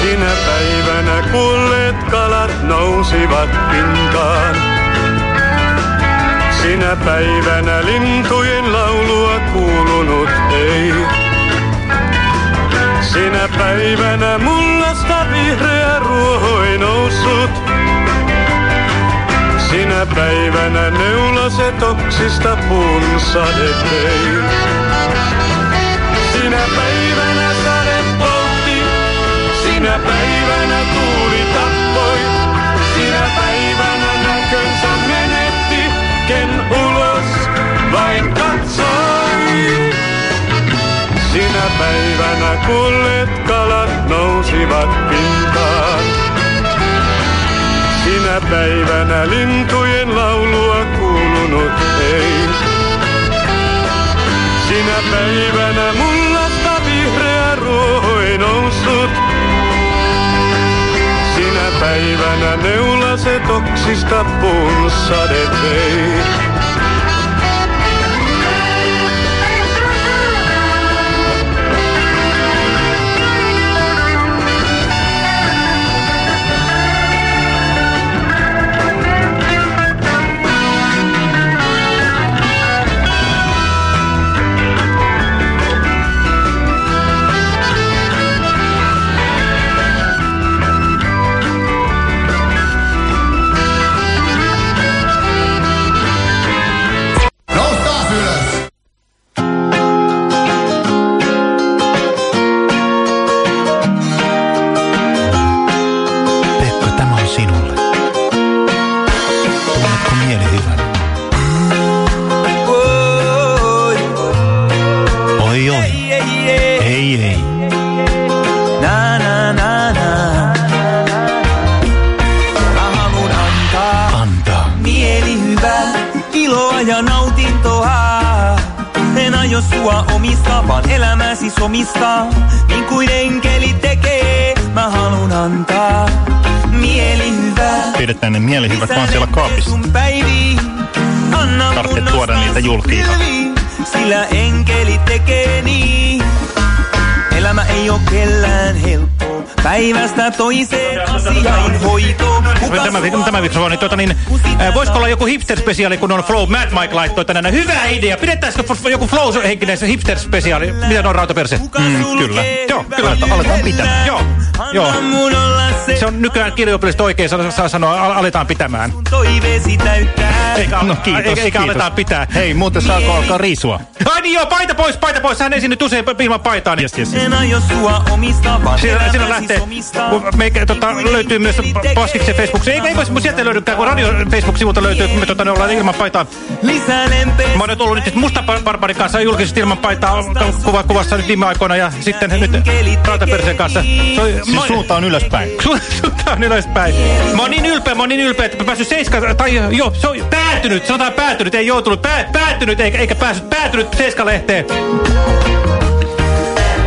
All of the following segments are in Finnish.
Sinä päivänä kuolleet kalat nousivat pintaan. Sinä päivänä lintujen laulua kuulunut ei. Sinä päivänä mullasta vihreä ruoho ei noussut. Sinä päivänä neulaset oksista puun sade vei. Sinä päivänä sade poltti, sinä päivänä tuuli tappoi. Sinä päivänä näkönsä menetti, ken ulos vain katsoi. Sinä päivänä kuolleet kalat nousivat pintaan. Sinä päivänä lintujen laulua kuulunut ei. Sinä päivänä mullasta vihreä ruoho ei noussut. Sinä päivänä neulaset oksista puun sade vei. Pilviin, Sillä enkeli tekee niin. Elämä ei oo kellään helppo. Päivästä toiseen asiain hoito. Tämä, tämä mikrofoni, niin, tuota, niin, äh, voisiko olla joku hipster-spesiaali, kun on Flow? Mad Mike laittoi tänään. Hyvä idea! Pidettäisikö joku Flow-henkinen Hipster-spesiaali? Mitä on rautaperse? Mm, kyllä. Joo, kyllä. Aletaan, aletaan pitämään. Joo, joo. Se, on nykyään kirjoopillista oikein sanoa, al aletaan pitämään. toiveesi täyttää. Eikä, No kiitos, eikä, eikä kiitos. aletaan pitää. Hei, muuten saako alkaa riisua? Ai niin joo, paita pois, paita pois. Hän esiinnyt usein ilman paitaa. Niin. Yes, yes. En aio sua omistaa, vaan Siinä, siinä elämäsi lähtee, meikä, tota, löytyy myös Paskiksen Facebook. Ei, ei, ei sieltä löydykään, kun radio Facebook-sivulta löytyy, kun me tota, ne ollaan ilman paitaa. Mä oon nyt ollut nyt Musta Barbarin kanssa julkisesti ilman paitaa kuva, kuvassa nyt viime aikoina ja sitten nyt Rautapersen kanssa. Se on, Siis suunta on ylöspäin. Su suunta on ylöspäin. Mä oon niin ylpeä, mä oon niin ylpeä, että mä päässyt seiska, tai joo, se on päätynyt, sanotaan päätynyt, ei joutunut, pää, päätynyt eikä, eikä päässyt, päätynyt seiska-lehteen.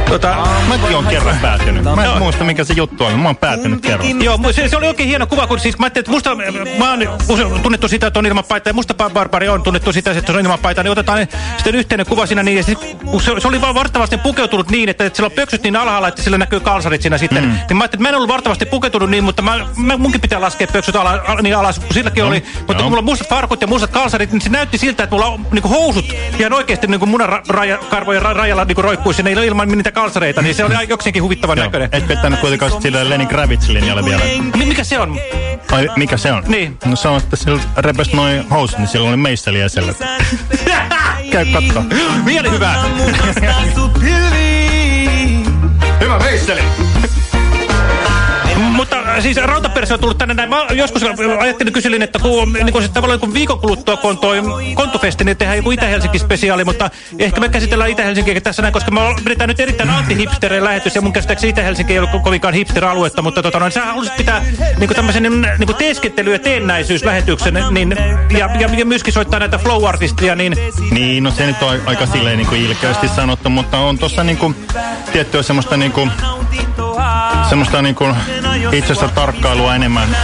Tota, Mäkin oon kerran päätynyt. Mä en muista mikä se juttu on. Mä oon päätynyt kerran. Joo, se, se oli oikein hieno kuva, kun siis mä ajattelin, että musta, mä oon tunnettu sitä, että on ilman paitaa, ja musta Bar- barbari on tunnettu sitä, että se on ilman paitaa, niin otetaan sitten yhteinen kuva siinä, niin ja sit, se, se oli vaan vartavasti pukeutunut niin, että, että sillä on pöksyt niin alhaalla, että sillä näkyy kalsarit siinä sitten. Mm. Niin mä ajattelin, että mä en ollut vartavasti pukeutunut niin, mutta mä, mä, munkin pitää laskea pöksyt ala, al, niin alas, kun silläkin oli. Mutta kun mulla on mustat farkut ja mustat kalsarit, niin se näytti siltä, että mulla on niin kuin housut ihan oikeasti niin kuin munan ra, raja, karvojen ra, rajalla niin kuin roikkuisi, ne ilman niitä kalsareita, niin se oli jokseenkin huvittavan Joo. näköinen. Et vettänyt kuitenkaan sille Lenny Kravitz-linjalle vielä. Mi- Mikä se on? Ai, mikä se on? Niin. No se on, että sillä repesi noin housut, niin sillä oli meisseli esellä. Käy katso. Mieli hyvää. Hyvä meisseli! Mutta äh, siis rautaperse on tullut tänne näin. Mä joskus ajattelin kyselin, että kun, niin kun se tavallaan kun viikon kuluttua kun on toi Kontofesti, niin tehdään joku Itä-Helsinki-spesiaali, mutta ehkä me käsitellään Itä-Helsinkiä tässä näin, koska me pidetään nyt erittäin anti-hipstereen lähetys, ja mun käsittääkseni Itä-Helsinki ei ole kovinkaan hipster-aluetta, mutta tota, noin, sä halusit pitää niin tämmöisen niin, niin teeskentely- ja teennäisyyslähetyksen, niin, ja, ja, ja myöskin soittaa näitä flow-artistia, niin Niin, no se nyt on aika silleen niin kuin ilkeästi sanottu, mutta on tossa niin kuin tiettyä semmoista niin kuin, semmoista niin kuin itsestä tarkkailua enemmän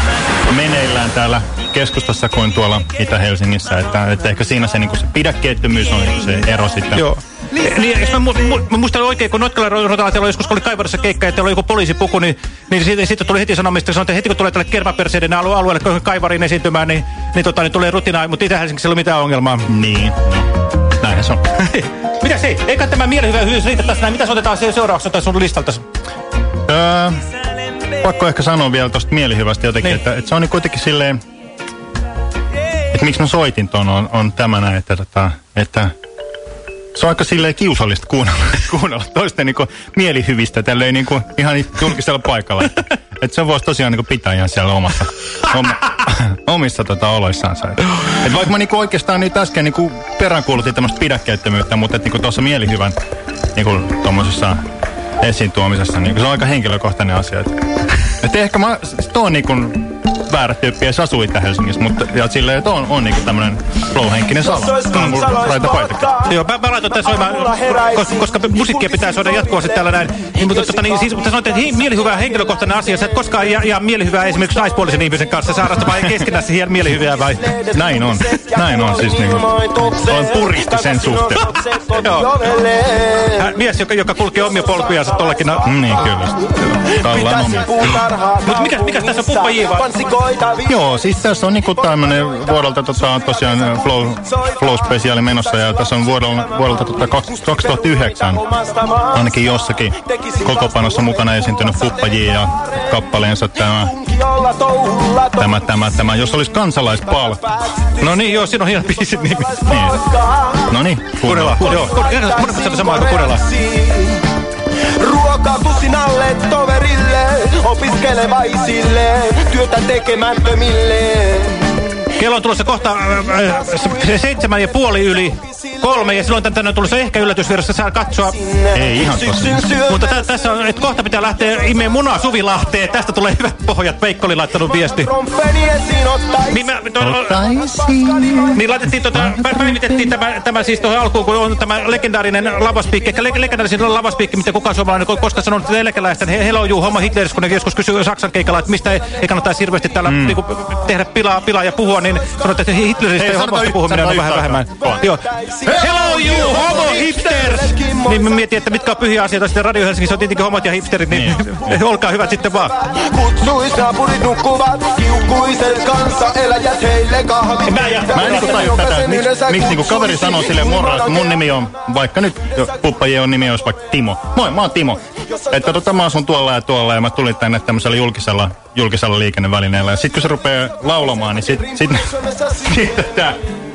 meneillään täällä keskustassa kuin tuolla Itä-Helsingissä. Että, että ehkä siinä se, niinku, se pidäkkeettömyys on se ero sitten. Joo. Niin, jos mä, mu mu mä muistan oikein, kun Notkalan rotalaatiolla joskus kun oli Kaivarissa keikka, että oli joku poliisipuku, niin, niin siitä, siitä tuli heti sanomista, että heti kun tulee tälle kermaperseiden alue alueelle Kaivariin esiintymään, niin, niin, tota, niin tulee rutinaa, mutta Itä-Helsingissä ei ole mitään ongelmaa. Niin, no. Näinhän se on. Mitä se? Eikä tämä mielihyvä hyvyys riitä tässä näin. Mitä otetaan seuraavaksi tai sun listalta? Öö, pakko ehkä sanoa vielä tuosta mielihyvästä jotenkin, niin. että, että se on niin kuitenkin silleen, että miksi mä soitin ton on, on tämä näin, että, että, että se on aika silleen kiusallista kuunnella, kuunnella toisten niin mielihyvistä tälleen niin kuin, ihan julkisella paikalla. Että, että se voisi tosiaan niin pitää ihan siellä omassa, oma, omissa tota, oloissansa. Että, että vaikka mä niin kuin oikeastaan nyt äsken niin peräänkuulutin tämmöistä pidäkkeettömyyttä, mutta niin tuossa mielihyvän niin tuommoisessa esiin tuomisessa, niin se on aika henkilökohtainen asia. Että, että ehkä mä, siis on niin kuin, väärä tyyppi edes asuu Itä-Helsingissä, mutta ja silleen, että on, on niinku tämmönen flow-henkinen sala. On mulla raita paitakin. Joo, mä, mä laitan tämän soimaan, koska, koska musiikkia pitää soida jatkuvasti täällä näin. Niin, mutta, tota, niin, siis, mutta sanoit, että hi, mielihyvä henkilökohtainen asia. Sä et koskaan ja, ja mielihyvää esimerkiksi naispuolisen ihmisen kanssa saada vai keskenässä hien mielihyvää vai? Näin on. Näin on siis niinku. Olen puristi sen suhteen. Joo. Mies, joka, joka kulkee omia polkujansa tollakin. No. Mm, niin, kyllä. Tallaan omia. Mutta mikä, mikä tässä on Puppa Jiiva? Joo, siis tässä on niinku tämmönen vuodelta tota, tosiaan Flow, Flow Speciali menossa ja tässä on vuodelta, vuodelta tota, 2009 ainakin jossakin kokopanossa mukana esiintynyt Puppa J ja kappaleensa tämä Tämä, tämä, tämä, jos olisi kansalaispal. No niin, joo, siinä on hieno biisin nimi. Niin. No niin, Kurela. Joo, Kurela. Sama kuin Kurela. Ruokaa tussin alle toverille, opiskelevaisille, työtä tekemättömille. Kello on tulossa kohta äh, äh, seitsemän ja puoli yli kolme ja silloin tänne on tulossa ehkä yllätysvirrassa saa katsoa. Ei ihan. Mutta tässä on, että kohta pitää lähteä imeen munaa Suvilahteen. Tästä tulee hyvät pohjat. Veikko oli laittanut viesti. Niin, mä, to, niin laitettiin tota, päivitettiin tämä, tämä siis tuohon alkuun, kun on tämä legendaarinen lavaspiikki. Ehkä legendaarisen lavaspiikki, mitä kukaan suomalainen koska sanonut, että eläkeläisten hello you, homo Hitleris, kun ne joskus kysyy Saksan keikalla, että mistä ei, ei kannata hirveästi täällä mm. niinku, tehdä pilaa, pilaa ja puhua, niin sanoit, että Hitleristä ja homosta puhuminen on vähän vähemmän. Joo. Hello you homo hipsters! Niin mä mietin, että mitkä on pyhiä asioita sitten Radio Helsingissä on tietenkin homot ja hipsterit, niin, niin. olkaa hyvät sitten vaan. Kutsuis naapurit nukkuvat, kiukkuiset kanssa eläjät heille kahvit. Mä, ja, mä en niinku taju tätä, että miksi, miksi niinku kaveri sanoo sille morra, että mun nimi on, vaikka nyt Puppa on nimi olisi vaikka Timo. Moi, mä oon Timo. Että tota mä asun tuolla ja tuolla ja mä tulin tänne tämmöisellä julkisella, julkisella liikennevälineellä. Ja sit kun se rupeaa laulamaan, niin sit, sit, sit, sit tää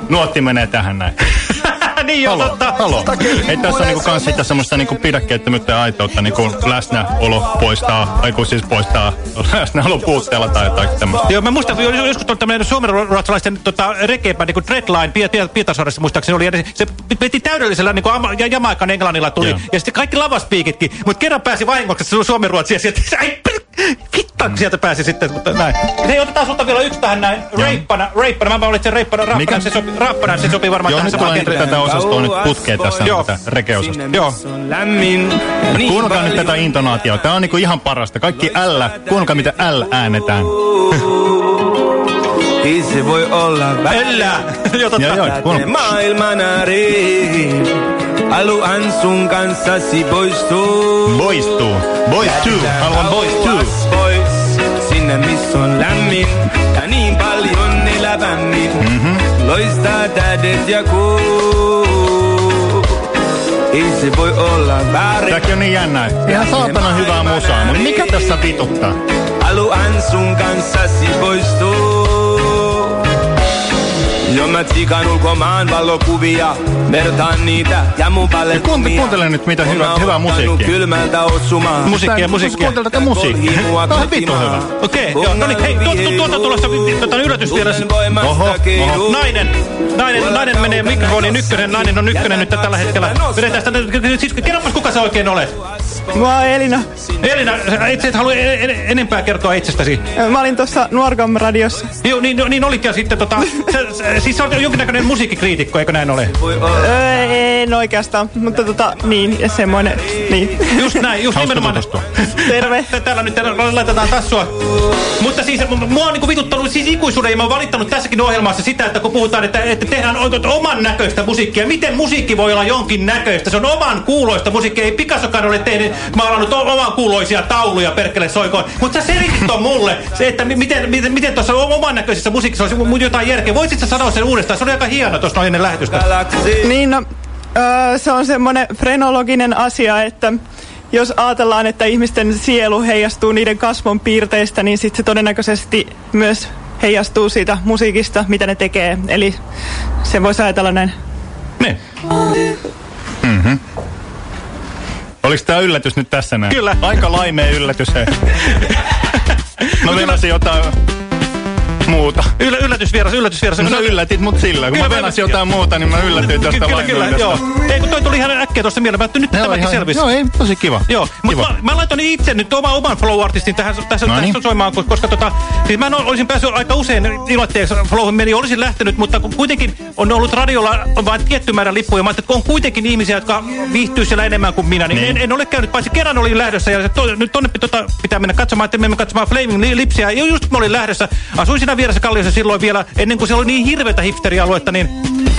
nuotti menee tähän näin. niin joo, totta. Halo. Ei tässä on niinku kans sitä semmoista niinku pidäkkeettömyyttä ja aitoutta, niinku läsnäolo poistaa, aiku siis poistaa läsnäolo puutteella tai jotain tämmöistä. Joo, mä muistan, kun joskus on tämmöinen suomenruotsalaisten tota, rekeepä, niinku Dreadline, Pietarsaaressa muistaakseni oli, se veti täydellisellä niinku ja Jamaikan englannilla tuli, ja sitten kaikki lavaspiikitkin, mutta kerran pääsi vahingoksi suomenruotsia sieltä, Hittan sieltä pääsi sitten, mutta näin. Hei, otetaan sulta vielä yksi tähän näin. Reippana, reippana. Mä valitsen reippana. Rappana, se, sopi, rappana, se sopii varmaan Joo, tähän samaan kenttään. Tätä osastoa nyt putkeen tässä, Joo. tätä rekeosastoa. Joo. Kuunnelkaa nyt tätä intonaatiota. Tää on niinku ihan parasta. Kaikki L, kuunnelkaa mitä L äänetään. Se voi olla Ällä! Joo, totta. Joo, joo, maailmana reihin. Haluan sun kanssasi poistua. Boistuu. Boys 2. Haluan 2. Pois, sinne missä on lämmin ja niin paljon elävämmin. Mm-hmm. Loistaa tähdet ja kuu. Ei se voi olla väärin. Tämäkin on niin jännä. Ihan saatana hyvää musaa, mutta mikä tässä vituttaa? Haluan sun kanssasi poistua. Jo mä tsikan ulkomaan valokuvia, vertaan niitä ja mun Ja kuuntele, kuuntele nyt mitä hyvä, hyvää musiikkia. kylmältä osumaan. Musiikkia, musiikkia. Kuuntele tätä musiikkia. Tää on vittu hyvä. Okei, okay, joo, no niin, hei, tuota, tuota tulossa tuota, yllätysvieras. Oho, oho. Nainen, nainen, nainen menee mikrofoniin ykkönen, nainen on ykkönen nyt tällä hetkellä. Vedetään sitä, siis kerropas kuka sä oikein olet. Mä oon Elina. Elina, sä itse et halua en, en, enempää kertoa itsestäsi. Mä olin tuossa Nuorgam-radiossa. Joo, niin, no, niin olikin ja sitten tota, sä, sä, siis sä olet jonkinnäköinen musiikkikriitikko, eikö näin ole? Öö, en oikeastaan, mutta tota, niin, ja semmoinen, niin. Just näin, just nimenomaan. tutustua. Terve. Tä- Täällä nyt täällä laitetaan tassua. Mutta siis mu- mua on niinku vituttanut siis ikuisuuden ja mä oon valittanut tässäkin ohjelmassa sitä, että kun puhutaan, että, että tehdään oikein oman näköistä musiikkia. Miten musiikki voi olla jonkin näköistä? Se on oman kuuloista musiikkia. Ei Picassokaan ole tehnyt, maalannut o- oman kuuloisia tauluja perkele soikoon. Mutta sä selitit on mulle, se, että mi- miten, miten, miten tuossa oman näköisessä musiikissa olisi jotain järkeä. Voisit sä sanoa sen uudestaan? Se oli aika hieno tuossa noin ennen lähetystä. Niin, no, öö, se on semmoinen frenologinen asia, että jos ajatellaan, että ihmisten sielu heijastuu niiden kasvon piirteistä, niin sitten se todennäköisesti myös heijastuu siitä musiikista, mitä ne tekee. Eli se voisi ajatella näin. Ne. Oliko tämä yllätys nyt tässä näin? Kyllä. Aika laimea yllätys. Mä venasin jotain muuta. Yllä, yllätysvieras, yllätysvieras. No sä yllätit mut sillä. Kun Kyllä, mä venasin jotain muuta, niin mä yllätyin tästä Kyllä, kyllä, joo. Ei, kun toi tuli ihan äkkiä tuossa mieleen. Mä ajattelin, nyt tämäkin selvisi. Joo, ei, tosi kiva. Joo, mutta mä, mä laitoin itse nyt oma, oman flow-artistin tähän, tässä, No niin. tässä soimaan, koska, tota, siis mä olisin päässyt aika usein iloitteeksi flowhun meni, olisin lähtenyt, mutta kun kuitenkin on ollut radiolla vain tietty määrä lippuja, mä ajattelin, että on kuitenkin ihmisiä, jotka viihtyy siellä enemmän kuin minä, niin, Niin. En, en, ole käynyt, paitsi kerran olin lähdössä ja to, nyt tonne tota, pitää mennä katsomaan, että mennä katsomaan Flaming Li- Lipsiä, ja just kun mä olin lähdössä, asuin siinä vieressä Kalliossa silloin vielä, ennen kuin se oli niin hirveätä hipsterialuetta, niin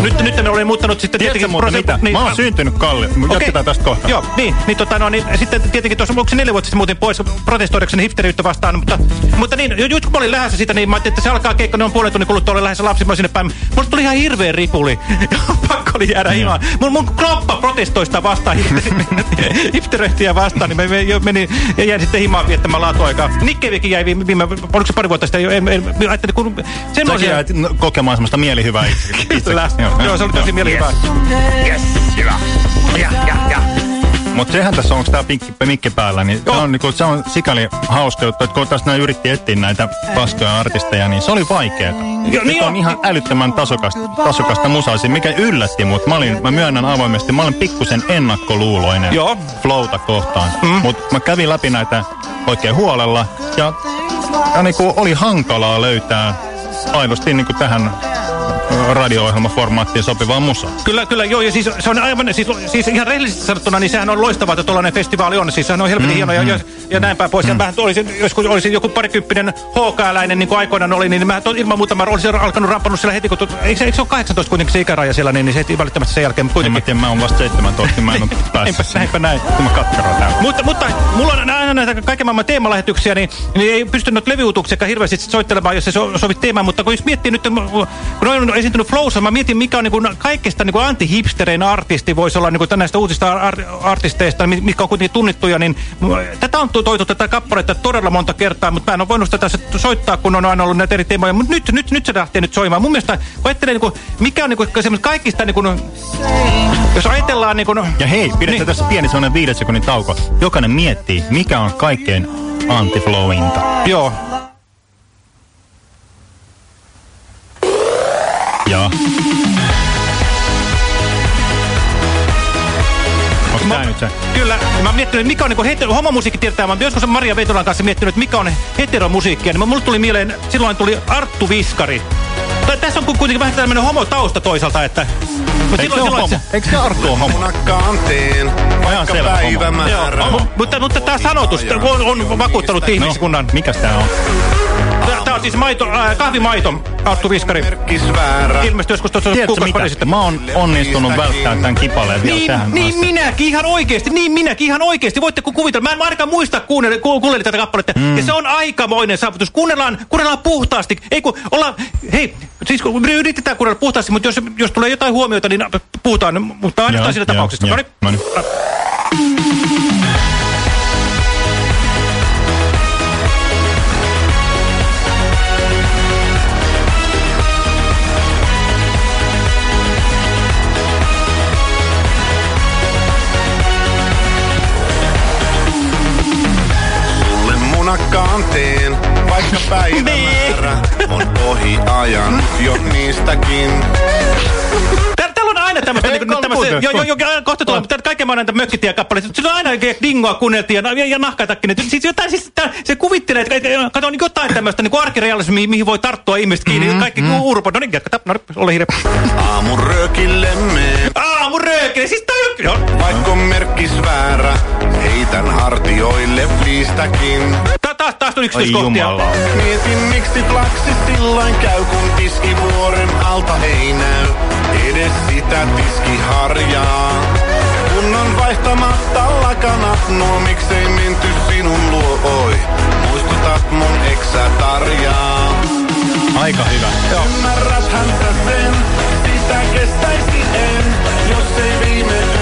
nyt, nyt ne olen muuttanut sitten Tiedätkö muuten prose- mitä? niin- Mä oon syntynyt Kalli. Jatketaan tästä kohta. Joo, niin, niin, tota, no, niin sitten tietenkin tuossa, se neljä vuotta sitten muuten pois protestoidakseni hipsteriyttä vastaan, mutta, mutta niin, ju- just kun mä olin lähdössä siitä, niin mä ajattelin, että se alkaa keikka, ne on puolen tunnin kuluttua, olen lähdössä lapsi, mä sinne päin. Mulla tuli ihan hirveä ripuli, pakko oli jäädä himaan. Mun, mun kroppa protestoi sitä vastaan, hipsteröhtiä vastaan, niin mä me- menin ja jäin sitten himaan viettämään laatuaikaa. Nikkevikin jäi viime, viime, oliko se pari vuotta sitten, en, en, en, ajattelin, kun Säkin semmoisia... jäät no, kokemaan semmoista mielihyvää itse. Kyllä, joo, se oli tosi mielihyvää. Mutta sehän tässä on, onko tämä mikki päällä, niin se Joo. on, niinku, se on sikäli hauska juttu, että kun tässä näin yritti etsiä näitä paskoja artisteja, niin se oli vaikeaa. Joo, niin Nyt on ihan älyttömän tasokasta, tasokasta musaa, siinä, mikä yllätti mut. Mä, olin, mä myönnän avoimesti, mä olen pikkusen ennakkoluuloinen Joo. flowta kohtaan. Mm. Mutta mä kävin läpi näitä oikein huolella ja, ja niinku, oli hankalaa löytää aidosti niinku tähän ö, radio-ohjelmaformaattiin sopivaa musaa. Kyllä, kyllä, joo, ja siis se on aivan, siis, siis ihan rehellisesti sanottuna, niin sehän on loistavaa, että tuollainen festivaali on, siis sehän on helvetin mm, hieno, ja, ja, ja näin päin pois, mm. ja vähän olisin, joskus olisin joku parikymppinen HK-läinen, niin kuin aikoinaan oli, niin mä to, ilman muuta mä olisin alkanut rampannut siellä heti, kun, tu, eikö, se- eikö se ole 18 kuitenkin se ikäraja siellä, niin, niin se heti välittömästi sen jälkeen, mutta En mä kuitenkin. tiedä, mä oon vasta 17, niin mä en ole päässyt. näinpä näin. Kun mä katkaroin täällä. Mutta, mutta mulla on aina näitä kaiken maailman teemalähetyksiä, niin, niin ei pysty noita levyutuksia hirveästi soittelemaan, jos se so, sovit teemaan. Mutta kun jos miettii nyt, kun noin on esiintynyt Flowssa, mä mietin, mikä on niin kuin kaikista niin kuin anti-hipsterein artisti voisi olla niin kuin näistä uusista ar artisteista, mi- mitkä on kuitenkin tunnittuja, niin tätä on toitu tätä kappaletta todella monta kertaa, mutta mä en ole voinut tätä soittaa, kun on aina ollut näitä eri teemoja. Mutta nyt, nyt, nyt se lähtee nyt soimaan. Mun mielestä, kun ajattelee, niin kuin, mikä on niin kuin, kaikista, niin kuin, jos ajatellaan... Niin kuin, Ja hei, pidetään Niin. tässä pieni sellainen viiden sekunnin tauko. Jokainen miettii, mikä on kaikkein anti-flowinta. Joo. Ja... Onko tää nyt se? Kyllä, mä oon miettinyt, mikä on niin hetero, homomusiikki tietää, mä oon joskus Maria Veitolan kanssa miettinyt, että mikä on heteromusiikkia, niin mulle tuli mieleen, silloin tuli Arttu Viskari. Tai tässä on kuitenkin vähän tämmöinen homotausta toisaalta, että... Mutta Eikö se? Eikö se Arttu ole homo? Kanteen, Ihan vaikka päivämäärä. Mutta, mutta tämä sanotus on, on vakuuttanut ihmiskunnan. No, mikäs tää on? Tämä on siis maito, äh, kahvimaito, Arttu Viskari. Ilmestyi joskus tuossa kuukausi pari sitten. Mä oon onnistunut välttämään tämän kipaleen vielä Niin, tähän niin asti. minäkin ihan oikeesti, niin minäkin ihan oikeesti. Voitte ku- kuvitella, mä en ainakaan muista kuunnella, ku, kuunnella tätä kappaletta. Mm. Ja se on aikamoinen saavutus. Kuunnellaan, kuunnellaan puhtaasti. Ei kun ollaan, hei, siis kun me yritetään kuunnella puhtaasti, mutta jos, jos tulee jotain huomioita, niin puhutaan, mutta ainoastaan Joo, siinä joo, tapauksessa. joo. Noniin. No niin. Munakkaan teen, vaikka päivämäärä on ohi ajan jo niistäkin. Tämmöistä, Ei, niinku, tämmöistä, kuuntele, jo, jo, jo, kohta tulee, mutta kaikkea mä näitä mökkitiekappaleita. Silloin aina oikein dingoa kuunneltiin ja, ja, ja nahkatakin. Siis jotain, siis, tää, se kuvittelee, että kato niin jotain tämmöistä niin arkirealismia, mihin voi tarttua ihmiset kiinni. Mm, kaikki mm. urpo. No niin, jatka, no niin, ole hiljaa. Aamun röökillemme, Aamu röökille, siis toi on... Joo. vaikka on merkkis väärä, heitän hartioille fliistäkin. Ta, taas, taas on yksityiskohtia. Mietin miksi flaksi silloin käy, kun tiskivuoren alta ei näy edes sitä tiskiharjaa. Kun on vaihtamatta lakanat, nuo miksei menty sinun luo, oi. Muistutat mun eksä tarjaa. Aika hyvä. Joo. Ymmärräthän sä sen, sitä kestäisi en, jos ei viimeinen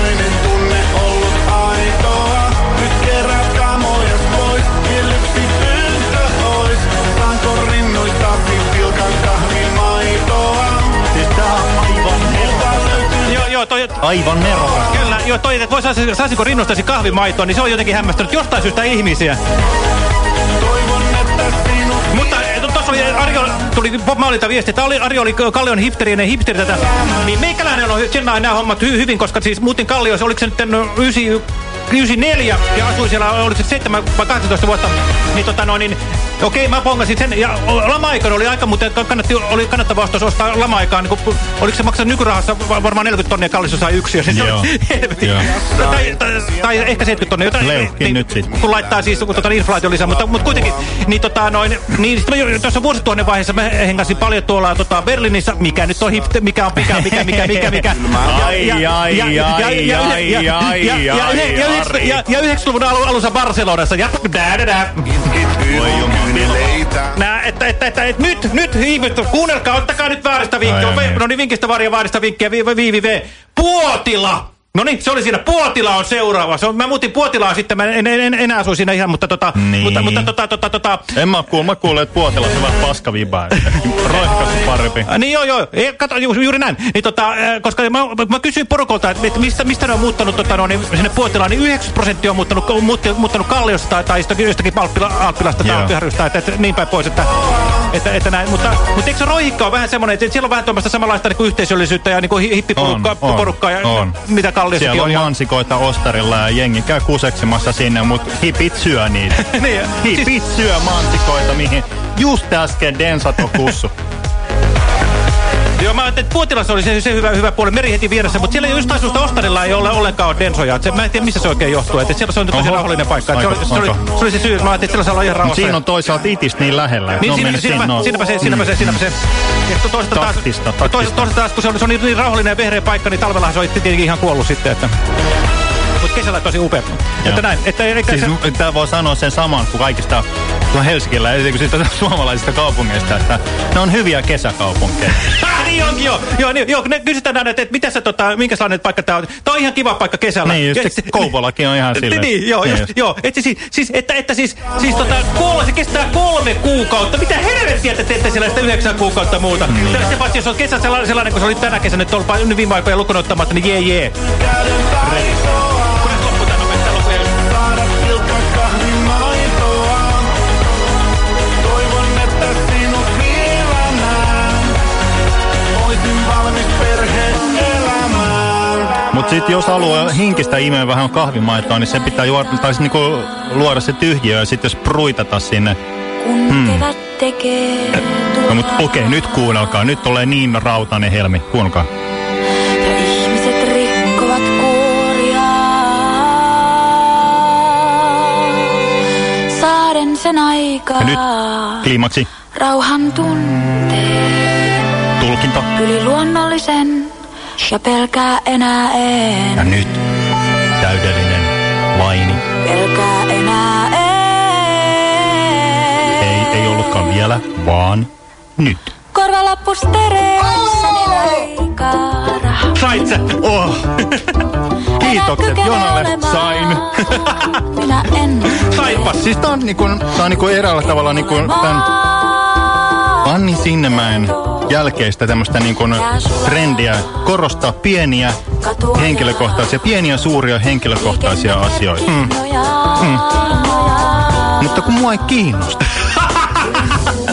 Joo, toi, Aivan nerokas. Kyllä, joo, toi, että vois, saisinko rinnostasi kahvimaitoa, niin se on jotenkin hämmästynyt jostain syystä ihmisiä. toivon, että sinut Mutta tuossa oli Arjo, tuli Bob Marleylta viesti, että oli, Arjo oli Kallion hipsterinen hipsteri tätä. Niin meikäläinen on sen nämä hommat hy, hyvin, koska siis muutin Kallioissa, oliko se nyt 9, 94 ja asuin siellä, oliko se 7 vai 18 vuotta, niin tota noin, niin okei, mä pongasin sen, ja lama-aikana oli aika, mutta kannatti, oli kannattava ostos ostaa lama-aikaan, niin kun, oliko se maksaa nykyrahassa va- varmaan 40 tonnia Kalliossa sai yksi, ja siis se Joo. on helvetin. Joo. Tai, tai, tai, ehkä 70 tonnia, jotain, Leuhkin nyt sit. kun laittaa siis kun tota, inflaatio lisää, mutta, mutta kuitenkin, niin, tota, noin, niin sitten tuossa vuosituhannen vaiheessa mä hengasin paljon tuolla tota, Berliinissä, mikä nyt on hipte, mikä on mikä, mikä, mikä, mikä, mikä. Ai, ai, ai, ai, ai, ai, ai, ja 90-luvun alu- alussa Barcelonassa, ja dää. Voi jumileitä. Nää, että, että, että, että, nyt, nyt ihmiset, kuunnelkaa, ottakaa nyt vääristä vinkkiä. No niin, vinkistä varja vääristä vinkkiä, vi, vi, vi, vi. Puotila! No niin, se oli siinä. Puotila on seuraava. Se on, mä muutin Puotilaa sitten, mä en, en, en enää asu siinä ihan, mutta tota, Niin. mutta, mutta tota, tota, tota, En mä kuule, mä kuulen, että Puotilassa on vähän paskavibaa. Roihkasu parempi. Ah, Niin joo, joo. E, kato, ju, juuri näin. Niin, tota, äh, koska mä, mä kysyin porukolta, että mistä, mistä ne on muuttanut tota, no, niin, sinne Puotilaan, niin 90 prosenttia on muuttanut, on muut- muuttanut Kalliosta tai, tai jostakin, jostakin Alppila, Alppilasta tai. Alppiharjusta, että, että, niin päin pois. Että, että, että näin. Mutta, mutta eikö se roihikka ole vähän semmoinen, että siellä on vähän tuommoista samanlaista niin kuin yhteisöllisyyttä ja niin kuin hippiporukkaa On, on, porukkaa ja on. mitä Kalliossakin Siellä on mansikoita ostarilla ja jengi käy kuseksimassa sinne, mutta hipit syö niitä. Niin, Hipit syö mansikoita, mihin just äsken Densat on kussu. Joo, mä ajattelin, että Puotilassa oli se, se hyvä, hyvä puoli, meri heti vieressä, mutta siellä ei just asusta Ostarilla ei ole ollenkaan densoja. Se, mä en tiedä, missä se oikein johtuu. Että siellä se on tosi Oho. rauhallinen paikka. Et Se, oli, Aika- se, oli, aika. se oli se syy, mä ajattelin, että siellä saa olla ihan rauhassa. siinä on toisaalta itistä niin lähellä. Niin siinä, siinäpä, sinne, no. siinäpä se, siinäpä se, siinäpä se. Ja to- toisaalta taas, Taktista, taktista. toisaalta taas, kun se on, se on niin, niin rauhallinen ja vehreä paikka, niin talvellahan se on tietenkin ihan kuollut sitten. Että. Mutta kesällä tosi upea. Että näin. Että, eikä Siis se, tää voi sanoa sen saman kuin kaikista eli kuin siitä suomalaisista kaupungeista, että ne on hyviä kesäkaupunkeja. Ah, niin onkin joo. Joo, niin, joo ne kysytään aina, että, että mitä se, tota, minkälainen paikka tämä on. Tämä on ihan kiva paikka kesällä. Niin, just Ja- se Kouvolakin on ihan silleen. Niin, joo, Niin just, just. joo. Et siis, siis, että, että siis, siis tota, kol, se kestää kolme kuukautta. Mitä helvettiä te teette siellä sitä yhdeksän kuukautta muuta? Mm. Se paitsi, jos on kesä sellainen, sellainen kun se oli tänä kesänä, nyt tuolla nyt viime aikoina lukuun ottamatta, niin jee jee. Kunnes sitten jos haluaa hinkistä imeä vähän kahvimaitoa, niin se pitää juoda, tai siis niinku luoda se tyhjiö ja sitten spruitata sinne. Kun kevät tekee No, mutta okei, nyt kuunnelkaa. Nyt tulee niin rautainen helmi. Kuunnelkaa. sen aikaa Ja nyt kliimaksi. rauhan tuntee. Tulkinta. Yli luonnollisen ja pelkää enää Ja en. nyt täydellinen laini. Pelkää enää en. Ei, ei ollutkaan vielä, vaan nyt. Korvalappu stereoissani läikaara. Sait sä? Oh. Kiitokset Jonalle. Sain. Minä en. Saitpas. Siis tää on, niinku, tää on niinku eräällä tavalla niinku tän Anni Sinnemäen jälkeistä tämmöistä niinku trendiä korostaa pieniä henkilökohtaisia, pieniä suuria henkilökohtaisia asioita. Mm. Mm. Mutta kun mua ei kiinnosta.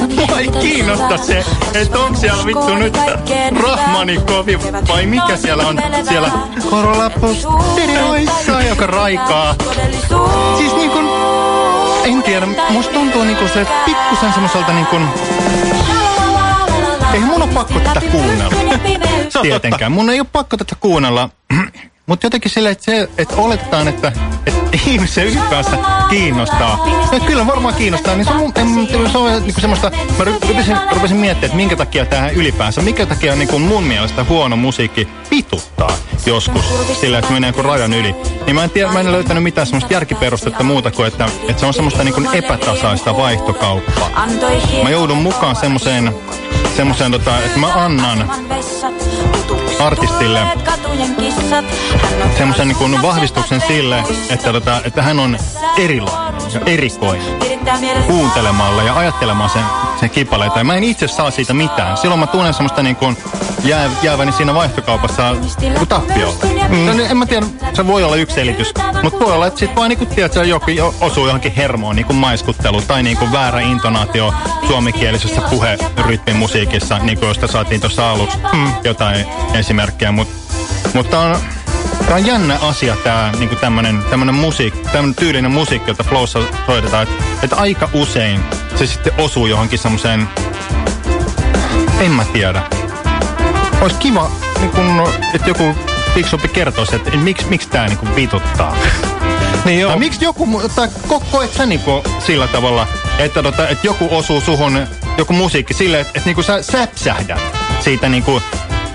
mua ei kiinnosta se, että onko siellä vittu nyt Rahmanikovi vai mikä siellä on siellä stereoissa, joka raikaa. Siis niin kuin, en tiedä, musta tuntuu niin kuin se pikkusen semmoiselta niin kuin, eihän mun ole pakko tätä kuunnella. Tietenkään. Mun ei ole pakko tätä kuunnella. Mutta jotenkin silleen, että, se, että oletetaan, että, että ihmisen ylipäänsä kiinnostaa. Ja kyllä varmaan kiinnostaa, niin se on, en, se on niin semmoista, mä rupesin, rupesin miettimään, että minkä takia tähän ylipäänsä, minkä takia niin kuin mun mielestä huono musiikki vituttaa joskus sillä, että menee rajan yli. Niin mä en, tiedä, mä en löytänyt mitään semmoista järkiperustetta muuta kuin, että, että se on semmoista niin kuin epätasaista vaihtokauppaa. Mä joudun mukaan semmoiseen, semmoiseen tota, että mä annan artistille semmoisen niin vahvistuksen sille, että, tota, että hän on erilainen ja erikoinen kuuntelemalla ja ajattelemaan sen, sen kipaleita. Ja mä en itse saa siitä mitään. Silloin mä tunnen semmoista niin kuin jää, jääväni siinä vaihtokaupassa niin tappiolla. Mm. En mä tiedä, se voi olla yksi selitys, mutta voi olla, että sit vaan niin kuin, tiedät, joku jo- osuu johonkin hermoon, niin kuin maiskuttelu tai niin kuin väärä intonaatio suomenkielisessä puherytmin musiikissa, niin kuin josta saatiin tuossa aluksi mm. jotain esimerkkejä, mutta mutta on, Tämä on jännä asia, tämä niinku tämmönen, tämmönen musiikki, tämmönen tyylinen musiikki, jota Flowssa soitetaan, että et aika usein se sitten osuu johonkin semmoiseen, en mä tiedä. Olisi kiva, niin kun, että joku fiksumpi kertoisi, että miksi, miksi tämä niinku vituttaa. Niin joo. Tai miksi joku, tai ko- koet sä niinku sillä tavalla, että, tota, että joku osuu suhun, joku musiikki silleen, että, että niinku sä säpsähdät siitä niinku,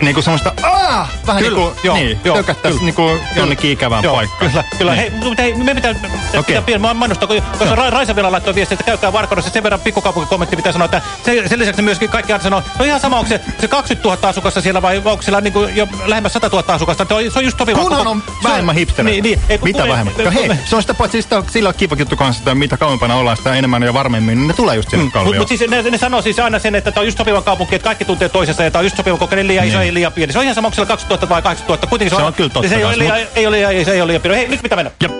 niinku semmoista aah! Vähän Kyllä, niinku, joo, niin, joo, tökättäisi kyllä. niinku jonnekin ikävään Joo, paikkaan. Kyllä, kyllä. Niin. Hei, mutta hei, me pitää, Okei. pitää pieni mainostaa, kun- koska Ra Raisa vielä laittoi viestiä, että käykää Varkaudessa sen verran pikkukaupunkikommentti pitää sanoa, että se, sen lisäksi myöskin kaikki aina sanoo, no ihan sama, onko se, se 20 000 asukasta siellä vai onko siellä niin kuin jo lähemmäs 100 000 asukasta, se on, se on just sopiva. Kunhan on vähemmän hipstereitä. Niin, niin. Ei, mitä vähemmän? hei, se on sitä paitsi sillä on kiva juttu kanssa, että mitä kauempana ollaan, sitä enemmän ja varmemmin, niin ne tulee just sinne Mutta kallioon. mut siis ne, ne sanoo siis aina sen, että tämä on just sopiva kaupunki, että kaikki tuntee toisensa ja tämä on just sopiva kokoinen liian iso Ja liian pieni. Se on ihan sama, onko siellä 2000 vai 8000. Kuitenkin Se on kyllä totta Se ei ole, liian, ei ole, liian- se ei ole liian pieni. Hei, nyt pitää mennä. Jep.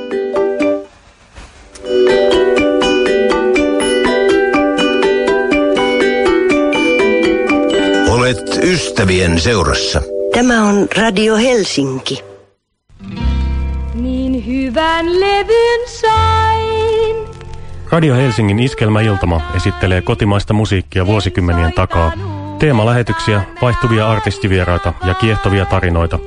Olet ystävien seurassa. Tämä on Radio Helsinki. Niin hyvän levyn sain. Radio Helsingin Iskelmäiltama esittelee kotimaista musiikkia vuosikymmenien takaa. Teemalähetyksiä, vaihtuvia artistivieraita ja kiehtovia tarinoita.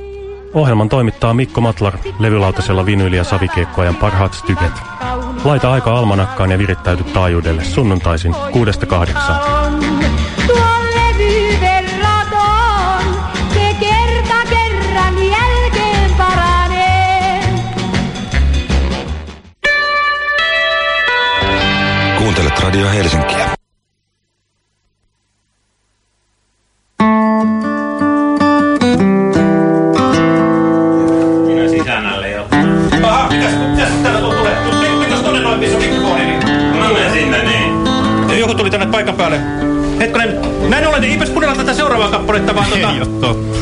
Ohjelman toimittaa Mikko Matlar levylautasella vinyli- ja savikiekkoajan parhaat styket. Laita aika almanakkaan ja virittäyty taajuudelle sunnuntaisin 6-8. Tuo levy verraton, se kerta kerran jälkeen paranee. Kuuntelet Radio Helsinkiä. Paikan päälle. Hetkonen, näin ollen, niin eipäs kuunnella tätä seuraavaa kappaletta, vaan tota... Ei oo totta.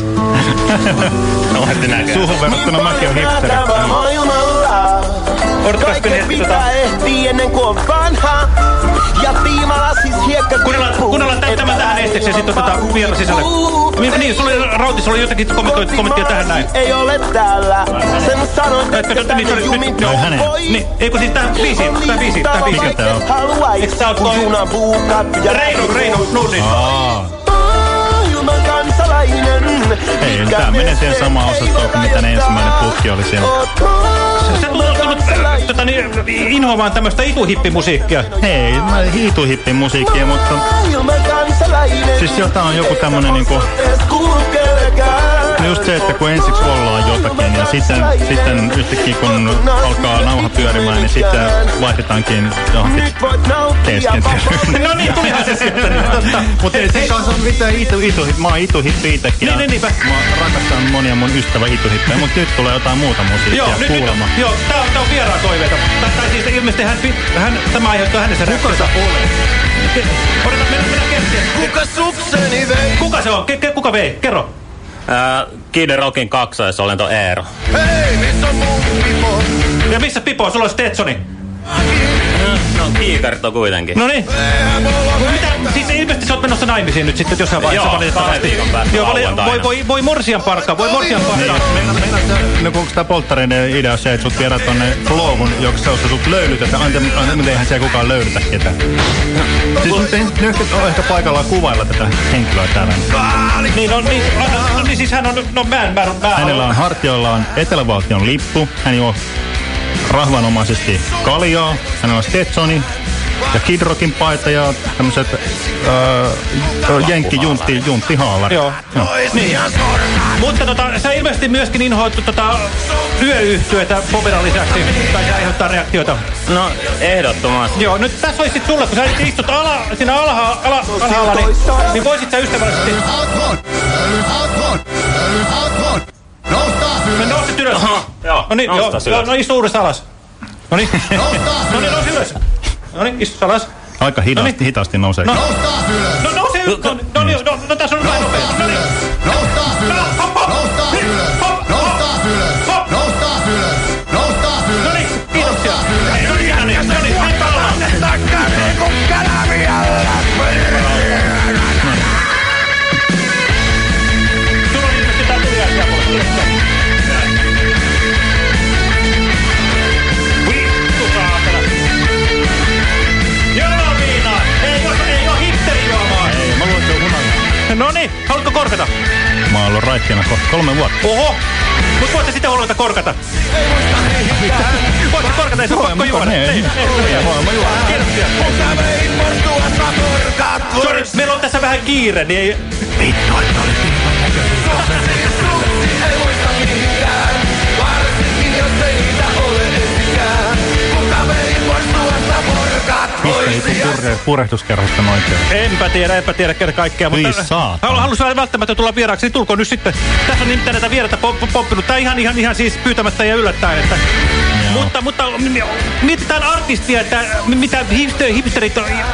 Olette näköjään. Suhun verrattuna mäkin on hipsteri. Pieni hetki tota... ehtii ennen kuin on vanha. Ja piimala siis hiekka. Kuunnellaan, kuunnellaan tä- tämä tähän esteeksi ja sitten otetaan vielä sisälle. Niin, niin sulla oli, Rautis, sulla oli jotakin kommentoi- kommenttia tähän näin. Ei ole täällä. Sen sanoit, Etkö, että niin, tänne nyt, jumin joo, hänen. Niin, ei kun siis tähän biisiin, tähän biisiin, tähän biisiin. Mikä tää on? Eikö tää oo toi- Reino, Reino. Aa, kansalainen. ei, tää menee siihen samaan osastoon kuin mitä ne ensimmäinen putki oli siinä. Se, tuntuu tullut tota, niin, inhoamaan tämmöistä ituhippimusiikkia. Hei, mä hiituhippin musiikkia, mutta siis jotain on joku tämmönen niinku... Ees No just se, että kun ensiksi ollaan jotakin ja sitten, sitten yhtäkkiä kun alkaa nauha pyörimään, niin sitten vaihdetaankin johonkin teeskentelyyn. No niin, tulihan se. Niin, totta. Mutta ei se kanssa on mitään itu, itu, mä oon ituhippi itekin. Niin, niin, niinpä. Mä rakastan monia mun ystävä ituhippejä, mutta nyt tulee jotain muuta musiikkia Joo, nyt, nyt, kuulemma. joo, tää on, tää on vieraan toiveita. Tai, siis ilmeisesti hän, hän, tämä aiheuttaa hänessä Kuka sä olet? Odota, mennä, mennä kertsiä. Kuka sukseni vei? Kuka se on? Ke, ke, kuka vei? Kerro. Kid Rockin kaksoisolento Eero. Hei, missä on mun pipo? Ja missä Pipo? Sulla on Stetsoni. No kiikarto kuitenkin. No niin. Mitä, siis ilmeisesti sä oot menossa naimisiin nyt sitten jossain vaiheessa Joo, valitettavasti. kahden viikon päästä Joo, vali- lauantaina. voi, voi, voi morsian parkka, voi morsian parkka. No onko tämä polttareiden idea se, että sut viedään tonne flowhun, jossa sut löylytetään? Ante, ante, mutta eihän siellä kukaan löydytä ketään. Siis nyt, on ehkä paikallaan kuvailla tätä henkilöä täällä. Niin, no, niin, no, no, niin siis hän on, no mä en, mä, mä Hänellä on hartioillaan etelävaltion lippu. Hän juo rahvanomaisesti kaljaa. Hänellä on Stetsoni ja Kid Rockin paita ja tämmöiset öö, jenkki juntti, junttihaalari. Joo. No. Niin. Mutta tota, sä ilmeisesti myöskin inhoittu tota yöyhtyötä Pomeran lisäksi, tai se aiheuttaa reaktioita. No, ehdottomasti. Joo, nyt tässä olisi sit sulle, kun sä istut ala, siinä alha, ala, alhaalla, niin, niin voisit sä ystävällisesti... Me nousit ylös. Joo, no niin, joo, ylös. no istu uudestaan alas. No niin. no niin, nousi ylös. No niin, istu alas. Aika hitaasti, hitaasti nousee. No, no nouse, no, no, niin, no, no tässä on vähän nopea. No niin. Ollut raittiina kohta kolme vuotta. Oho! Mut voitte sitten huolta korkata. Voitte korkata, ei se pakko juoda. Ei, ei, ei, voi, mä juon. Kiitoksia. Sori, meillä on tässä vähän kiire, niin ei... Vittu, että oli ei tuu purre, purehtuskerhosta noin? Enpä tiedä, enpä tiedä kerta kaikkea, mutta saatana. halu, halusin välttämättä tulla vieraaksi, niin tulko nyt sitten. Tässä on nimittäin näitä vieraita pop- poppinut. Tää ihan, ihan, ihan siis pyytämättä ja yllättäen, että... Mutta, mutta mietitään artistia, että mitä hipster, hipsterit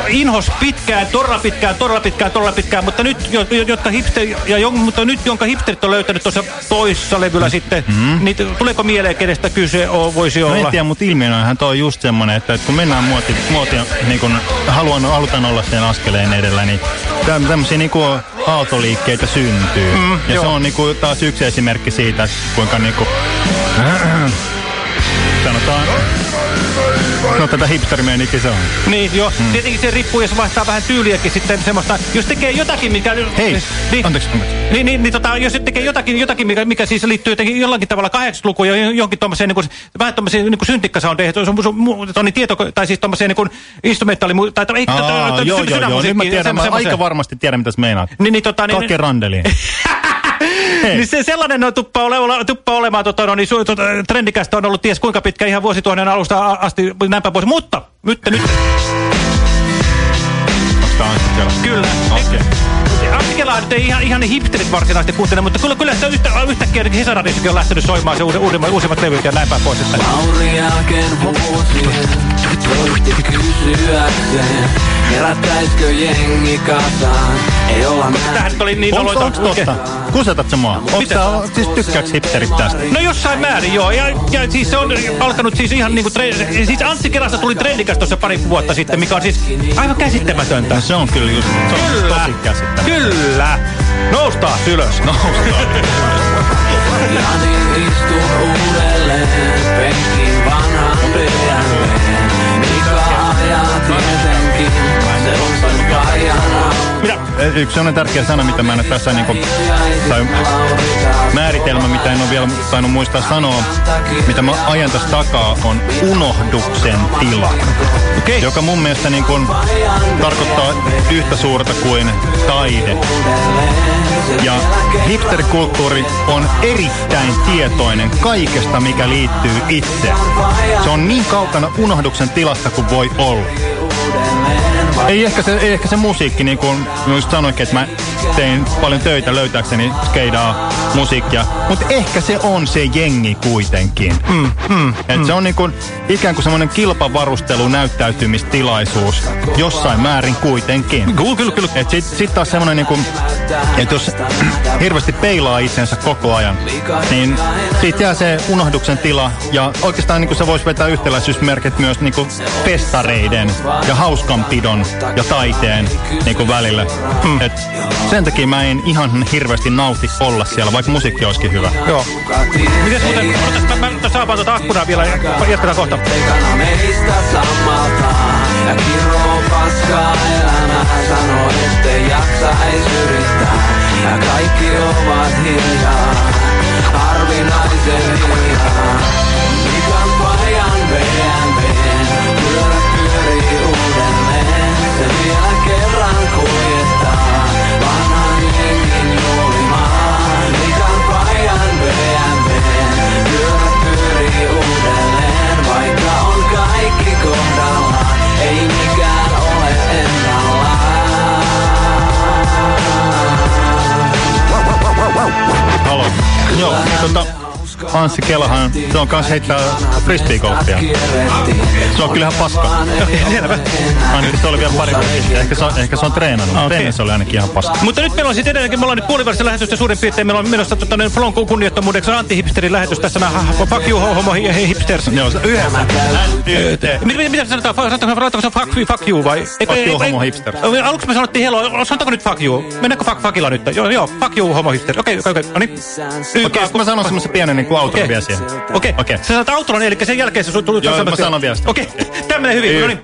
inhos pitkään, todella pitkään, todella pitkään, todella pitkään, mutta nyt, jo- jo- jotka hipster, ja jon, mutta nyt jonka hipsterit on löytänyt tuossa toissa levyllä sitten, niin tuleeko mieleen, kenestä kyse o, voisi No olla? en tiedä, mutta ilmiönähän toi on just semmonen, että, että kun mennään muoti, muotia, niin kun haluan, halutaan olla sen askeleen edellä, niin täm, tämmöisiä niin kuin aaltoliikkeitä syntyy. Mm, ja joo. se on niin kuin, taas yksi esimerkki siitä, kuinka niin kuin, sanotaan, no tätä hipsterimeininkiä se on. Niin, joo. Mm. Tietenkin se riippuu, jos vaihtaa vähän tyyliäkin sitten semmoista, jos tekee jotakin, mikä... Hei, niin, anteeksi. Niin, niin, niin tota, jos tekee jotakin, jotakin mikä, mikä siis liittyy jotenkin jollakin tavalla 80-lukuun ja johonkin tuommoiseen niin kuin, vähän tuommoiseen niin kuin syntikkasoundeihin, se on, se on, on niin tieto, tai siis tuommoiseen niin kuin instrumentaali, tai, tai, Aa, tai, joo, joo, joo, nyt mä tiedän, mä aika varmasti tiedän, mitä sä meinaat. Niin, niin, tota, niin, Kakke randeliin. niin se sellainen on tuppa, ole, tuppa olemaan, tota, no, niin su, tota, trendikästä on ollut ties kuinka pitkä ihan vuosituhannen alusta asti näinpä pois. Mutta nyt, nyt? Kyllä. Antti Kela nyt ei ihan, ihan ne hipsterit varsinaisesti kuuntele, mutta kyllä, kyllä sitä yhtä, yhtäkkiä Hesaradissakin on lähtenyt soimaan se uusi, uusimmat, uusimmat levyt ja näin päin pois. Että... Laurin jälkeen vuosien kysyäkseen, herättäisikö jengi kasaan? Ei olla Tähän oli niin Onks, oloita. onks totta? Kusetat sä mua? Tää, siis tykkääks hipsterit tästä? No jossain määrin joo, ja, ja siis se on alkanut siis ihan niinku, siis Anssi Kelasta tuli trendikäs tuossa pari vuotta sitten, mikä on siis aivan käsittämätöntä. No se on kyllä just, se on Kyllä. tosi käsittämätöntä. Kyllä! Noustaan ylös. Noustaan. Janin istun uudelleen, penkin vanhan. Mikä ajaa tietenkin, Yksi sellainen tärkeä sana, mitä mä en ole tässä niinku, tai määritelmä, mitä en ole vielä tainnut muistaa sanoa, mitä mä ajan tässä takaa, on unohduksen tila. Okay. Joka mun mielestä niin kuin tarkoittaa yhtä suurta kuin taide. Ja hipsterikulttuuri on erittäin tietoinen kaikesta, mikä liittyy itse. Se on niin kaukana unohduksen tilasta kuin voi olla. Ei ehkä se, ei ehkä se musiikki, niin kuin just sanoinkin, että mä tein paljon töitä löytääkseni skeidaa musiikkia, mutta ehkä se on se jengi kuitenkin. Mm, mm, Et mm. Se on niin kuin, ikään kuin semmoinen kilpavarustelu näyttäytymistilaisuus jossain määrin kuitenkin. Kyllä, kyllä, kyllä. Et sit, sit taas semmoinen niin kuin, että jos hirveästi peilaa itsensä koko ajan, niin siitä jää se unohduksen tila ja oikeastaan niin kuin se voisi vetää yhtäläisyysmerkit myös niin kuin festareiden ja hauskanpidon ja taiteen niin kuin välille. Mm. Et sen takia mä en ihan hirveästi nauti olla siellä, vaikka musiikki olisikin hyvä. Joo. Mites muuten, odotas, mä, mä saapaan tuota akkunaa vielä ja jatketaan kohta. Ja kiroo paskaa elämää Sanoo ettei jaksais yrittää Ja kaikki ovat hiljaa Harvinaisen hiljaa Mikan pajan BMW Anssi Kelahan, se on kans heittää frisbeegolfia. Se on kyllähän paska. Selvä. Ainakin se oli vielä pari vuotta. Ehkä se on, ehkä se on treenannut. Okay. Se oli ainakin ihan paska. Mutta nyt meillä on sitten edelleenkin, me ollaan nyt puolivälissä lähetystä suurin piirtein, meillä on menossa tota, Flon anti-hipsterin lähetys tässä nämä fuck you homo hi- hi- hipsters. Joo, yhdessä. Mitä, sanotaan? Sanotaanko, se fuck, you- fuck you vai? Fuck you, homo hipster. Aluksi me sanottiin hello, sanotaanko nyt fuck you? Mennäänkö fuck, fuckilla nyt? Joo, joo, fuck you homo hipster. Okei, okei, okei, no niin. Okei, mä sanon semmoisen pienen niin outron Okei. vielä siihen. Okei, Okei. sä sanot outron, eli sen jälkeen se tuli... Joo, mä sanon vielä sitä. Okei, tämmönen hyvin, no niin.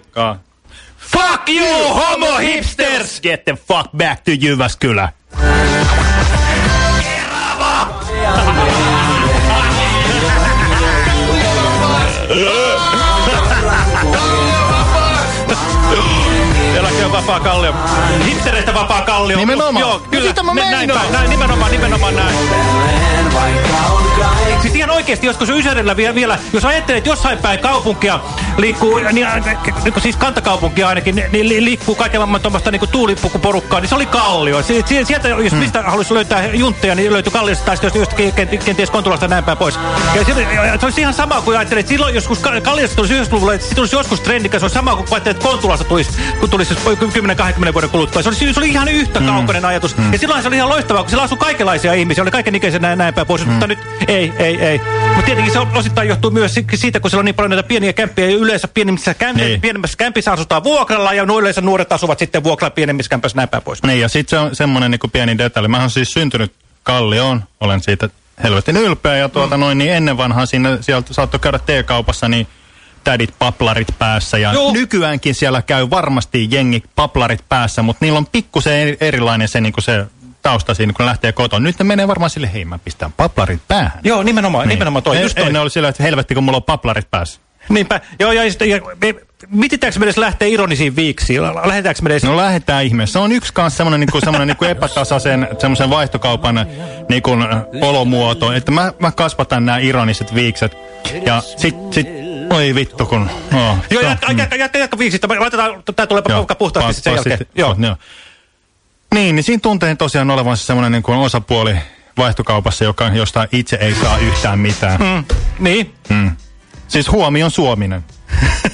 Fuck you, homo hipsters! Get the fuck back to Jyväskylä. Eläke vapaa kallio. Hipstereistä vapaa kallio. Nimenomaan. Joo, No kyllä. mä näin, päin, näin, nimenomaan, nimenomaan näin. Siis ihan oikeasti, joskus Ysärillä vielä, vielä, jos ajattelet, että jossain päin kaupunkia liikkuu, niin, niin siis kantakaupunkia ainakin, niin, niin li- liikkuu kaiken maailman tuommoista niin tuulipukuporukkaa, niin se oli kallio. Si- si- Sieltä, jos Hmm. mistä haluaisi löytää juntteja, niin löytyi kalliosta tai sitten jostakin kent- kenties Kontulasta näin päin pois. Ja se, se olisi ihan sama kuin ajattelet, että silloin joskus ka- kalliosta tulisi 90-luvulla, että se tulisi joskus trendikäs, se olisi sama kuin ajattelet, että Kontulasta tulisi, kun tulisi 10-20 vuoden kuluttua. Se oli, se oli ihan yhtä Hmm. kaukainen ajatus. Ja silloin se oli ihan loistavaa, kun siellä asui kaikenlaisia ihmisiä, oli kaiken ikäisiä näin, näin päin pois, Hmm. mutta nyt ei, ei, ei. Mutta tietenkin se osittain johtuu myös si- siitä, kun siellä on niin paljon näitä pieniä kämppiä, ja yleensä pienemmissä, kämpi, Niin. pienemmissä kämpissä asutaan vuokralla, ja yleensä nuoret asuvat sitten vuokralla pienemmissä kämpissä näin päin pois. Niin, ja sitten se on semmoinen niin pieni detalji. Mä oon siis syntynyt Kallioon, olen siitä helvetin ylpeä, ja tuota noin, niin ennen vanhaa sinne, sieltä saattoi käydä T-kaupassa, niin tädit paplarit päässä, ja Joo. nykyäänkin siellä käy varmasti jengi paplarit päässä, mutta niillä on pikkusen eri- erilainen se, niin kuin se tausta siinä, kun ne lähtee kotoa. Nyt ne menee varmaan sille, hei mä pistän paplarit päähän. Joo, nimenomaan, Niin. nimenomaan toi, En- just toi. ennen oli sillä, että helvetti, kun mulla on paplarit päässä. Niinpä, joo, ja, ja me- mititäänkö me edes lähteä ironisiin viiksiin? Lähdetäänkö me edes... No lähdetään ihmeessä. Se on yksi kanssa semmoinen niinku, semmoinen niinku epätasaisen semmoisen vaihtokaupan niinku, olomuoto, että mä, mä kasvatan nämä ironiset viikset. Ja sit, sit oi vittu kun... Oh, Joo, se on- jatka, jatka, jatka, jatka viiksistä. Laitetaan, tää tulee Joo, vaikka puhtaasti sitten sen jälkeen. sitten- Joo. joo. Niin, niin siinä tuntee tosiaan olevansa semmoinen niinku osapuoli vaihtokaupassa, joka, josta itse ei saa yhtään mitään. Mm, niin. Mm. Siis huomion suominen.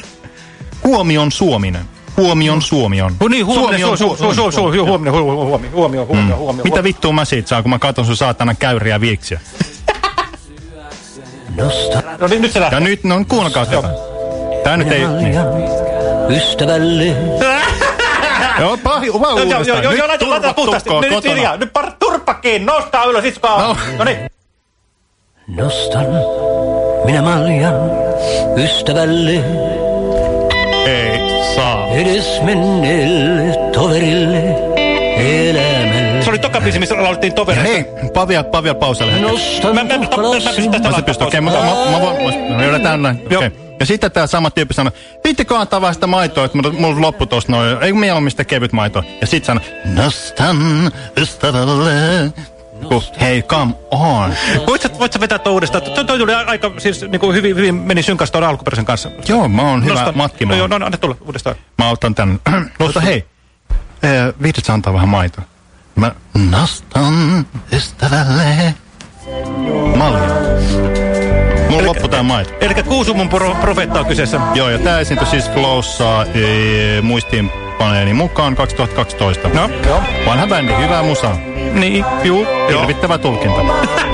huomion suominen. Huomion suomion. Hu- Niin, huominen, Suomi su, on su, su, su, su, Joo. huominen, hu- hu- huomio, huomio, huomio, huomio. Mitä vittua mä siitä saan, kun mä katson sun saatana käyriä viiksiä? No niin, nyt se lähtee. Ja nyt, no kuunnelkaa tätä. Tää nyt ei... Niin. Ystävälle. Joo, pahi, vaan Joo, joo, uudestaan. joo, Nyt joo, laita, laita puhtaasti. Nyt kotona. hiljaa. Nyt par, turppakiin, nostaa ylös, iskaa. No. No niin. Nostan minä maljan ystävälle. Ei saa. Edes menneelle toverille biisi, missä laulettiin Ja tovereista. hei, Pavia, Pavia pauselle. Nostan Mä, mä, mä, mä, mä Mä pystyn, okei, mä, mä, mä voin, mä yritän näin. Joo. Okei. Ja sitten tämä sama tyyppi sanoi, viittikö antaa vähän sitä maitoa, että mulla loppu tosta noin, ei mieluummin sitä kevyt maitoa. Ja sitten sanoi, nostan ystävälle Kun, hei, come on. Voit sä, voit sä vetää tuon uudestaan? Toi tuli aika, siis niin kuin hyvin, hyvin meni synkäs tuon alkuperäisen kanssa. Joo, mä oon hyvä Nosta- matkimaan. No, joo, no, no, anna tulla uudestaan. Mä otan tän. Mutta hei, eh, vihdit sä antaa vähän maitoa. Mä nostan ystävälle malja. Mulla loppu tää maito. Eli Kuusumun pro profeetta on kyseessä. Joo, ja tää esiintyi siis Flowssa e, muistiinpaneeni mukaan 2012. No, joo. Vanha bändi, hyvää musaa. Niin, juu. Hirvittävä tulkinta.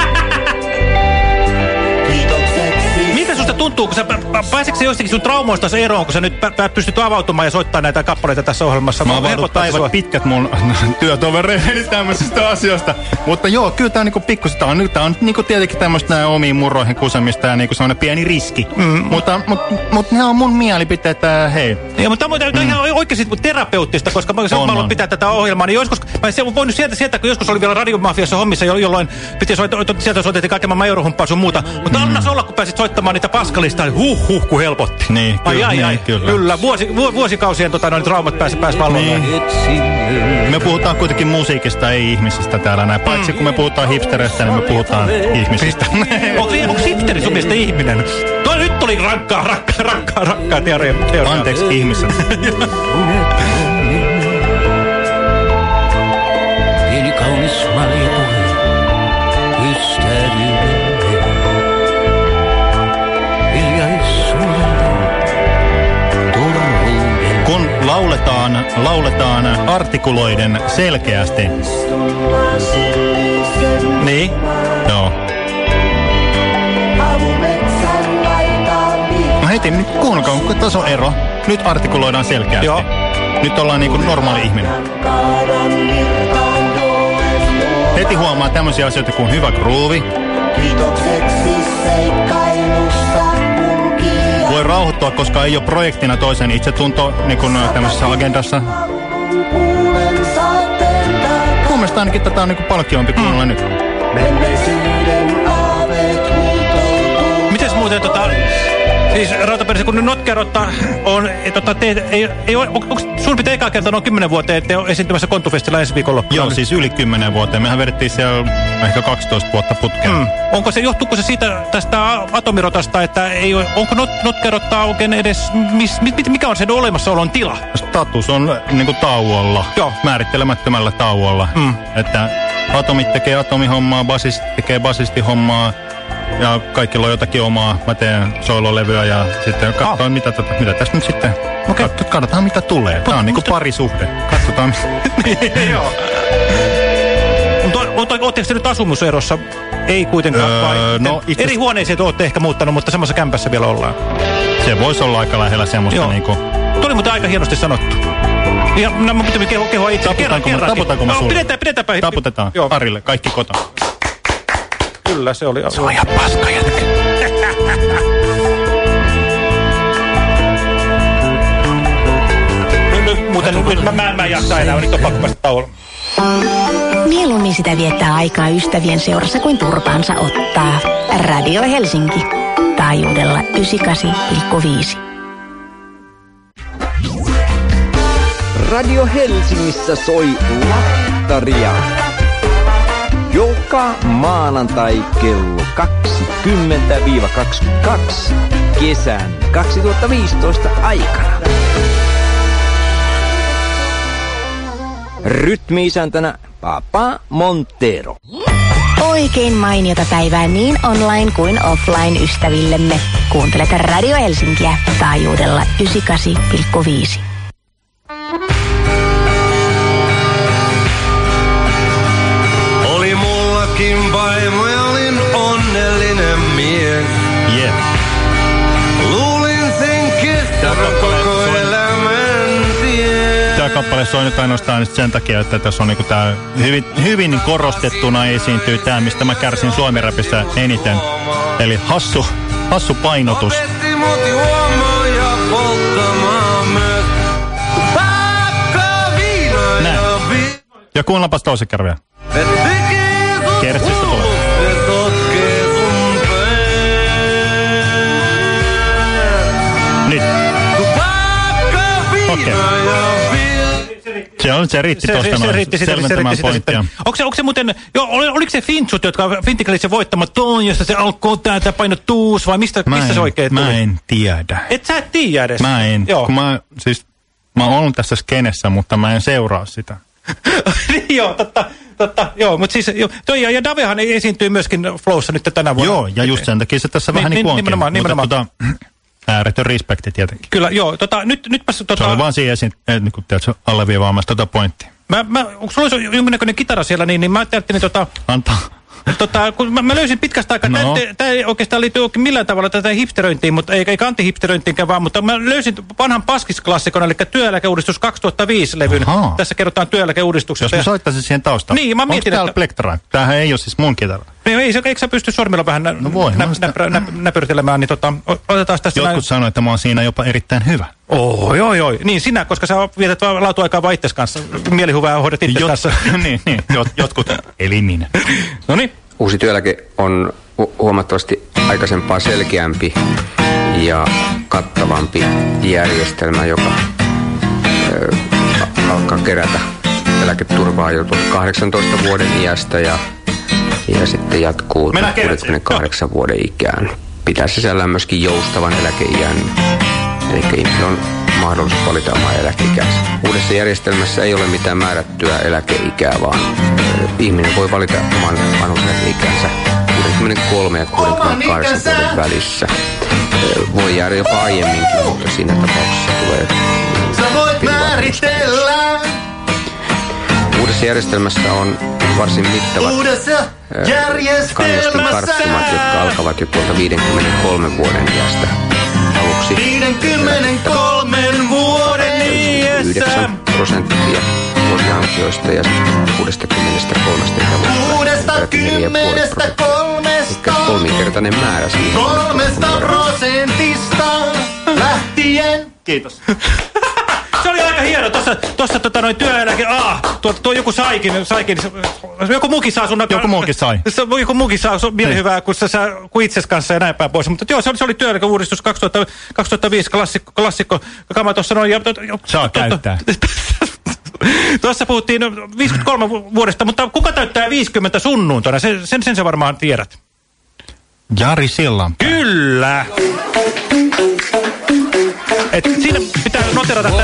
tuntuu, kun sä pä- pä- pääsetkö sä joistakin sun traumoista eroon, kun sä nyt pystyt avautumaan ja soittaa näitä kappaleita tässä ohjelmassa? Mä oon ollut Helpottaa päivät pitkät mun työtovereini tämmöisistä asioista. Mutta joo, kyllä tää on niinku pikkusen, tää on, tää on niinku tietenkin tämmöistä nää omiin murroihin kusemista ja niinku semmoinen pieni riski. Mm. Mutta mut, mut ne on mun mielipiteet, äh, hei. Joo, mutta tämä on, mm. ihan oikeasti terapeuttista, koska mä, On, mä haluan on. pitää tätä ohjelmaa, niin joskus, mä en voinut sieltä, sieltä, kun joskus oli vielä radiomafiassa hommissa, jo- jolloin piti soittaa, sieltä soitettiin kaiken maailman sun muuta, mutta mm. annas olla, kun pääsit soittamaan niitä paskalista, niin huh huh, kun helpotti. Niin, ai, kyllä, ai, niin, ai, kyllä. kyllä. Vuosi, vu, vuosikausien tota, noin traumat pääsi pääs valloon. Niin. Me puhutaan kuitenkin musiikista, ei ihmisistä täällä näin. Paitsi kun me puhutaan hipstereistä, niin me puhutaan ihmisistä. Onko, onko hipsteri sun mielestä ihminen? Tuo nyt oli rankkaa, rankkaa, rankkaa, rankkaa teoria. Anteeksi, ihmiset. lauletaan, artikuloiden selkeästi. Niin? Joo. No heti, nyt kuunnelkaa, kun tässä on ero. Nyt artikuloidaan selkeästi. Joo. Nyt ollaan niin kuin normaali ihminen. Heti huomaa tämmöisiä asioita kuin hyvä groove. Voi rauhoittua, koska ei ole projektina toisen itsetunto niin kuin tämmöisessä agendassa. Mun mielestä ainakin tätä on niin kuin palkkiompi kuunnella nyt. Mites Siis Rautapersi, kun nyt notkerotta on, et, tota, te, ei, ei, on, onko sun pitää ekaa kertaa noin 10 vuoteen, että on esiintymässä Kontufestilla ensi viikonloppuna? Joo, siis yli 10 vuoteen. Mehän vedettiin siellä ehkä 12 vuotta putkeen. Mm. Onko se, johtuuko se siitä tästä atomirotasta, että ei, ole- onko not, notkerottaa oikein edes, mis, mit, mikä on sen olemassaolon tila? Status on niin kuin tauolla, Joo. määrittelemättömällä tauolla. Mm. Että atomit tekee atomihommaa, basist tekee basistihommaa ja kaikilla on jotakin omaa. Mä teen sololevyä ja sitten katsotaan, Ah. mitä, tätä, mitä tästä nyt sitten... Okei. Okay. Katsotaan, mitä tulee. Tämä on niinku parisuhde. Katsotaan. Joo. Mutta Oletteko te nyt asumuserossa? Ei kuitenkaan. Öö, vai? no, itse- Eri huoneeseen te olette ehkä muuttanut, mutta samassa kämpässä vielä ollaan. Se voisi olla aika lähellä semmoista Joo. niinku... Tuo oli muuten aika hienosti sanottu. Ja no, mä pitää kehoa, itse. Taputaanko, mä- taputaanko mä no, sulle? Pidetään, pidetäänpä. Taputetaan. Joo, Arille, kaikki kotona. Kyllä se oli. Se on ihan paska jätkä. Muuten, nyt mä, mä, mä en jaksa enää, nyt on pakko päästä tauolle. Mieluummin sitä viettää aikaa ystävien seurassa kuin turpaansa ottaa. Radio Helsinki. Taajuudella 98,5. Radio Helsingissä soi Lattaria. Joka maanantai kello 20-22 kesän 2015 aikana. Rytmi-isäntänä Papa Montero. Oikein mainiota päivää niin online kuin offline ystävillemme. Kuuntelet Radio Helsinkiä taajuudella 98,5. Kappale soi nyt ainoastaan sen takia, että tässä on niinku tää hyvin, hyvin korostettuna esiintyy tämä, mistä mä kärsin suomiräpissä eniten. Eli hassu, hassu painotus. Näin. ja tekee sun Kertsistä tulee. Nyt. Okei. vi... Se on se riitti tuosta se, se riitti sitä, se riitti sitä sitten. Onko se, onko se muuten, jo, oli, oliko se Fintsut, jotka Fintikelissä voittamat tuon, josta se alkoi täältä paino tuus, vai mistä, Mä mistä en, se oikein tuli? Mä en tiedä. Et sä et tiedä edes. Mä en. Joo. Kun mä, siis, mä oon tässä skenessä, mutta mä en seuraa sitä. niin joo, totta, totta, joo, mutta siis, joo, toi, ja, ja Davehan esiintyy myöskin Flowssa nyt tänä vuonna. Joo, ja just sen takia se tässä vähän Niin, niin kuin onkin. nimenomaan, nimenomaan. Mutta tota, ääretön respekti tietenkin. Kyllä, joo, tota, nyt, nytpäs, tota, Se oli vaan siihen esiin, eh, niin kuin, tiedätkö, alleviivaamassa tota pointtia. mä, mä, onko sulla olisi jonkinnäköinen kitara siellä, niin, niin mä ajattelin, tota, Antaa. Tota, kun mä, mä löysin pitkästä aikaa, No. tämä ei oikeastaan liity oikein millään tavalla tätä hipsteröintiin, mutta eikä, eikä antihipsteröintiinkään vaan, mutta mä löysin vanhan paskisklassikon, eli työeläkeuudistus 2005-levyn. Ahaa. Tässä kerrotaan työeläkeuudistuksesta. Jos mä soittaisin siihen taustaan. Niin, mä Onko mietin, täällä että-? Tämähän ei ole siis mun kitara. Niin, ei, se- eikö sä pysty sormilla vähän nä, No voi, nä, sitä- näpyrä, nä, näpyrtelemään, niin tota, otetaan tästä Jotkut sanoo, että mä oon siinä jopa erittäin hyvä. Oh, joo, joo. Niin sinä, koska sä vietät vaan laatuaikaa vaan itses kanssa. Mielihuvaa hoidat itse Jot, kanssa. niin, niin, jot, jotkut. Eli minä. No niin. Uusi työeläke on hu- huomattavasti aikaisempaa selkeämpi ja kattavampi järjestelmä, joka ö, alkaa kerätä eläketurvaa jo tuolta 18 vuoden iästä ja, ja sitten jatkuu Mennään kerran 68 vuoden ikään. Pitää sisällään myöskin joustavan eläkeiän, eli ihmisillä on mahdollisuus valita oma eläkeikänsä. Uudessa järjestelmässä ei ole mitään määrättyä eläkeikää, vaan ö, ihminen voi valita oman vanhuuseläkeikänsä 63 ja 68 vuoden välissä. Ö, Voi jäädä jopa aiemminkin, mutta siinä tapauksessa tulee Sä voit määritellä Uudessa järjestelmässä on varsin mittavat uudessa ö, järjestelmässä. kannustinkarttumat, jotka alkavat jo tuolta 53 vuoden iästä aluksi. 53 vuoden 9 prosenttia vuosiansioista ja sitten 63 ikävuodesta Uudesta peräti 4,5 kymmenestä prosenttia. kolmesta, Eli kolminkertainen määrä siihen. kolmesta prosentista lähtien. Kiitos. Se oli aika hieno. Tuossa, tuossa tota, noin työeläke... Ah, tuo, tuo joku saikin, saikin. Joku muukin saa sun... Joku muukin sai. Se, joku muukin saa sun mielihyvää, kun sä, sä kun itses kanssa ja näin päin pois. Mutta joo, se oli, se oli työeläkeuudistus 2000, 2005, klassikko, klassikko kama tuossa noin. Ja, Saa to- käyttää. Tuossa puhuttiin 53 vu- vuodesta, mutta kuka täyttää 50 sunnuntaina? Sen, sen, sen sä varmaan tiedät. Jari Sillanpää. Kyllä! Et siinä pitää noterata, että...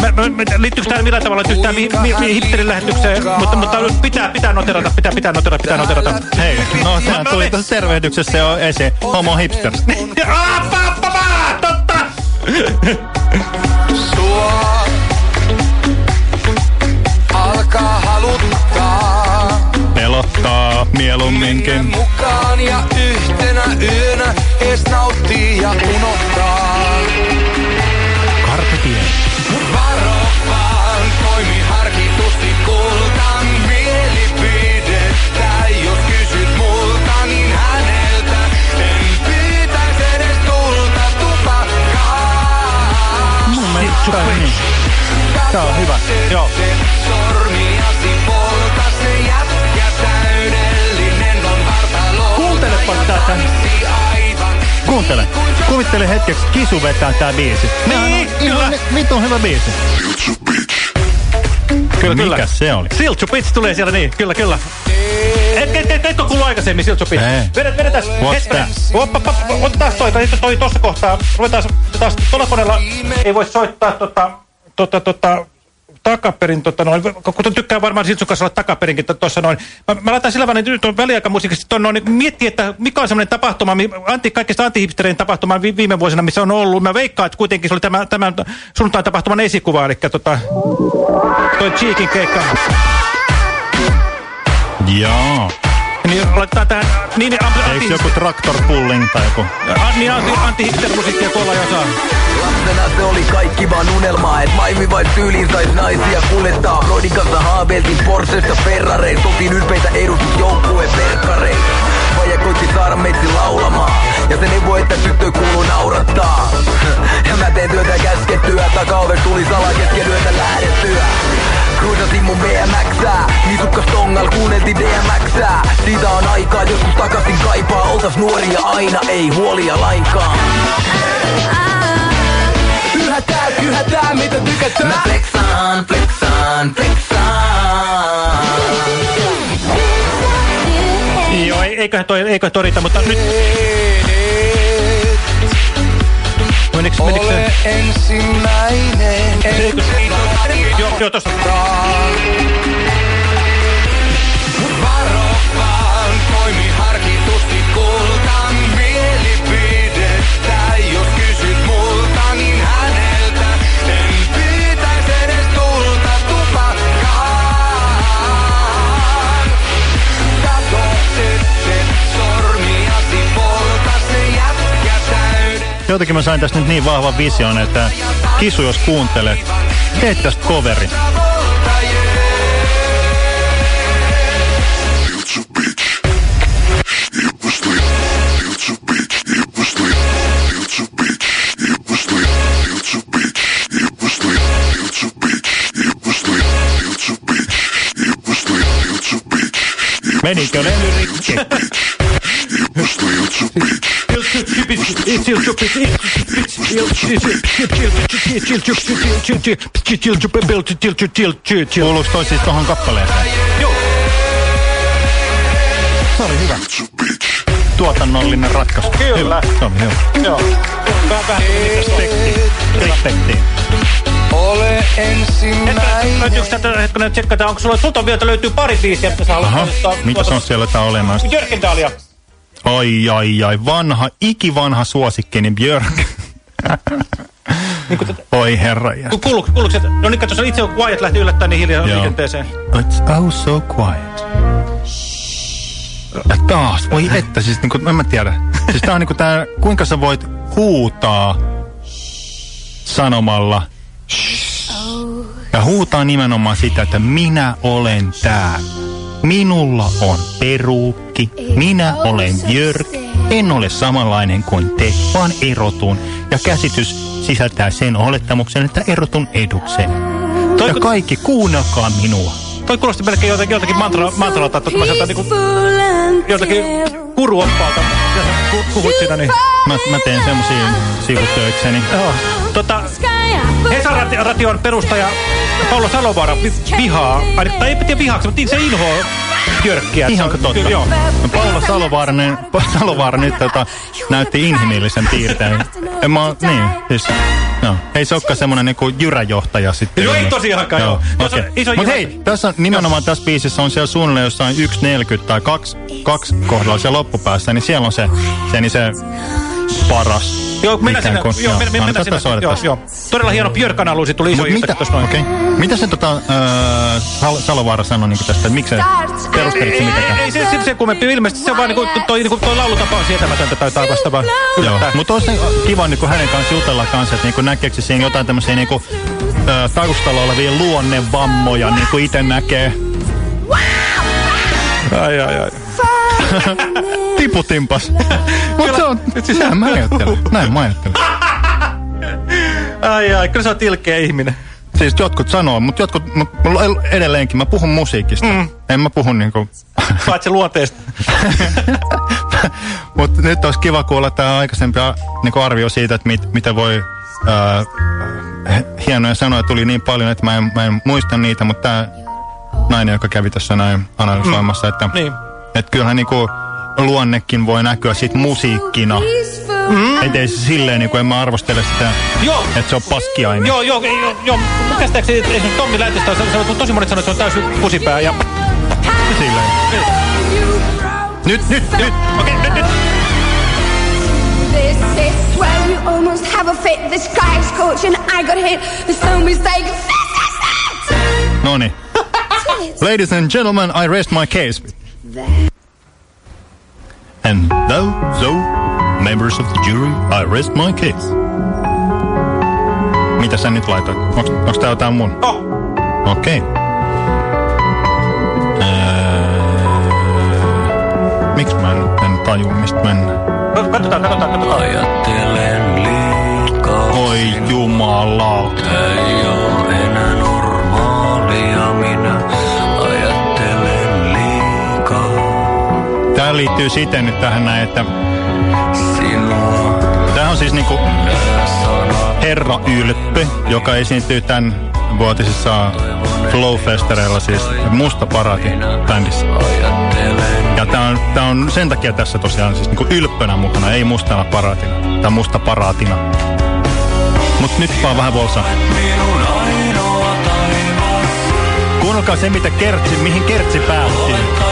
Mä, mä, mä, liittyykö tämä millään tavalla nyt yhtään mi, mi, mi, hipsterin lähetykseen, mutta, mutta pitää, pitää noterata, pitää, pitää noterata, pitää noterata. Hei, no sehän tuli tässä tervehdyksessä jo esiin. Homo hipster. Ah, totta! Pelottaa mieluumminkin. mukaan ja yhtenä yönä ees nauttii ja unohtaa. Carpe diem. Mut varo vaan, toimi harkitusti kultan mielipidettä. Jos kysyt multa, niin häneltä en pyytäis edes tulta tupakkaa. Mun mielestä. Tää on hyvä. Joo. Kuuntele. Kuvittele hetkeksi, Kisu vetää tää biisi. Niin, kyllä. Vitun hyvä biisi. Kyllä, kyllä. Mikä se oli? Siltsu Pitch tulee siellä, niin, kyllä, kyllä. Et, et, et, etkö kuullut aikaisemmin Siltsu? Ei. Vedet, that? Oppa, oppa, otetaan toi, toi, toi tossa kohtaa. Ruvetaan taas, tuolla koneella ei voi soittaa tota, tota, tota, takaperin, tota noin, kun tykkää varmaan Siltsun kanssa olla takaperinkin tuossa noin. Mä, mä laitan sillä välin nyt on väliaikamusiikista tuon noin, niin miettii, että mikä on semmoinen tapahtuma, anti, kaikista antihipstereiden tapahtuma vi, viime vuosina, missä on ollut. Mä veikkaan, että kuitenkin se oli tämä, tämän sunnuntain tapahtuman esikuva, eli tota, toi Cheekin keikka. Joo. Niin laitetaan tähän, niin, niin, anti, Eikö joku traktor pulling tai joku? niin anti, anti-hipster-musiikkia tuolla jo saa. Lapsena se oli kaikki vaan unelmaa, et maimi vain tyyliin sais naisia kuljettaa. Broidin kanssa haaveiltiin Porschesta Ferrareista, oltiin ylpeitä edustusjoukkueen verkkareista. Vaija koitti saada meitsi laulamaan, ja se neuvoi, että tyttö kuuluu naurattaa. Ja mä teen työtä käskettyä, takaover tuli salaa kesken yötä lähdettyä. Kruisasin mun BMXää, nisukkas tongal kuunneltiin DMXää. Siitä on aikaa, joskus takaisin kaipaa, oltas nuoria aina, ei huolia lainkaan. Yhä tää kyhät tää mitä tykätään. Mä flexaan, flexaan, flexaan. Joo, ei- eiköhän toi, eiköhän toi riitä, mutta nyt... Menikö, menikö se? Ole ensimmäinen. Se? Joo, joo, tosta. Varo Jotenkin mä sain tästä nyt niin vahvan vision, että Kisu, jos kuuntelet, teet tästä coveri. Menikö levy rikki? Kuuluuko toi siis tohon kappaleeseen? Joo. Se oli hyvä. Tuotannollinen ratkaisu. Kyllä. Hyvä. Se oli hyvä. Joo. Vähän vähän Respektiin. Ole ensimmäinen. Löytyykö tätä hetkinen tsekkataan, onko sulla, sulta vielä löytyy pari biisiä, mitä sä haluat mitä se on siellä jotain olennaista? Jörkendaalia. Ai, ai, ai, vanha, ikivanha suosikkini Björk. Oi herra Ku- Kuuluuko, kuuluuko no niin katso, itse Wyatt lähti yllättäen niin hiljaa liikenteeseen. It's oh so quiet. Ja taas, voi että, siis niinku, en mä tiedä. Siis tää on niinku tää, kuinka sä voit huutaa sanomalla ja huutaa nimenomaan sitä, että minä olen tää. Minulla on peruukki, minä olen Björk, en ole samanlainen kuin te, vaan erotun. Ja käsitys sisältää sen olettamuksen, että erotun edukseen. Ja kaikki, kuunnelkaa minua. Toi kuulosti melkein jotakin, jotakin mantra, mantralta, että mä sieltä niinku jotakin kuruoppaalta, ja sä pu- puhuit siinä, niin... Mä, mä teen semmosia sivutöikseni. Joo. Tota, Hesar-ration perustaja Paulo Salovaara vi vihaa, ai, tai ei tiedä vihaaksi, mutta niin se inhoa Björkkiä. Ihanko totta? Kyllä, joo. No, Paula Salovaaranen, Salovaara nyt tota, näytti inhimillisen piirteen. En mä, niin, siis, no, ei se olekaan semmonen niinku jyräjohtaja sitten. Joo, ei tosiaankaan, joo. Tuossa on okei. iso Mut jyrä- hei, tässä on, nimenomaan tässä biisissä on siellä suunnilleen jossain 1.40 tai 2, 2 kohdalla siellä loppupäässä, niin siellä on se, se, niin se paras. Joo, mennään sinne. Kuin, Joo, mennään, annetaan mennään sinne. Joo, joo. Todella hieno Björk-analyysi tuli iso mitä, tuossa noin. okay. mitä se tota, äh, Sal Salovaara sanoi niinku tästä, että miksi se perustelit se Ei, mitenkään? ei se, se, se kummempi. Ilmeisesti se on vaan niinku, toi, niinku, toi laulutapa on sietämätöntä tai jotain vastaavaa. Joo, mutta olisi kiva niin hänen kanssa jutella kanssa, että niin näkeekö se siinä jotain tämmöisiä niin kuin, ä, taustalla olevia luonnevammoja, niin kuin itse näkee. Ai, ai, ai. Tiputimpas. Mutta se on, näin mä ajattelen. Näin mä ajattelen. Ai, ai, kyllä sä oot ilkeä ihminen. Siis jotkut sanoo, mutta jotkut, mut edelleenkin mä puhun musiikista. Mm. En mä puhu niinku... Paitsi luonteesta. Mutta nyt olisi kiva kuulla tämä aikaisempi niinku arvio siitä, että mit, mitä voi... Ää, hienoja sanoja tuli niin paljon, että mä en, mä en muista niitä, mutta tämä nainen, joka kävi tässä näin analysoimassa, että, Niin. Että kyllähän niinku luonnekin voi näkyä sit musiikkina. Mm. Ettei se silleen, niinku en mä arvostele sitä, Joo. että se on paskiainen. Joo, joo, joo, joo. Mun käsittääkseni esimerkiksi Tommi Läntistä on sanonut, tosi monet sanoo, että se on täysin pusipää ja... Silleen. Nyt, nyt, nyt. Okei, nyt, nyt. This is where you almost have a fit. The sky's scorching, I got hit. There's no mistake. This is it. Noni. Ladies and gentlemen, I rest my case. And thou, so, members of the jury, I rest my case. Mitä sä nyt laitat? Onks, onks tää jotain mun? Oh. Okei. Okay. Öö, miksi mä en, en tajua, mistä mennään? No, katsotaan, katsotaan, katsotaan. Ajattelen liikaa. Oi jumala. Ei oo Tää liittyy siten nyt tähän näin, että... Tää on siis niinku Herra Ylppy, joka esiintyy tämän vuotisissa Flow-festareilla, siis Musta Parati bändissä. Ja tää on, tää on sen takia tässä tosiaan siis niinku ylppönä mukana, ei mustana paraatina. Tai musta paraatina. Mut nyt vaan vähän volsa. Kuunnelkaa se, mitä kertsi, mihin kertsi päättyy.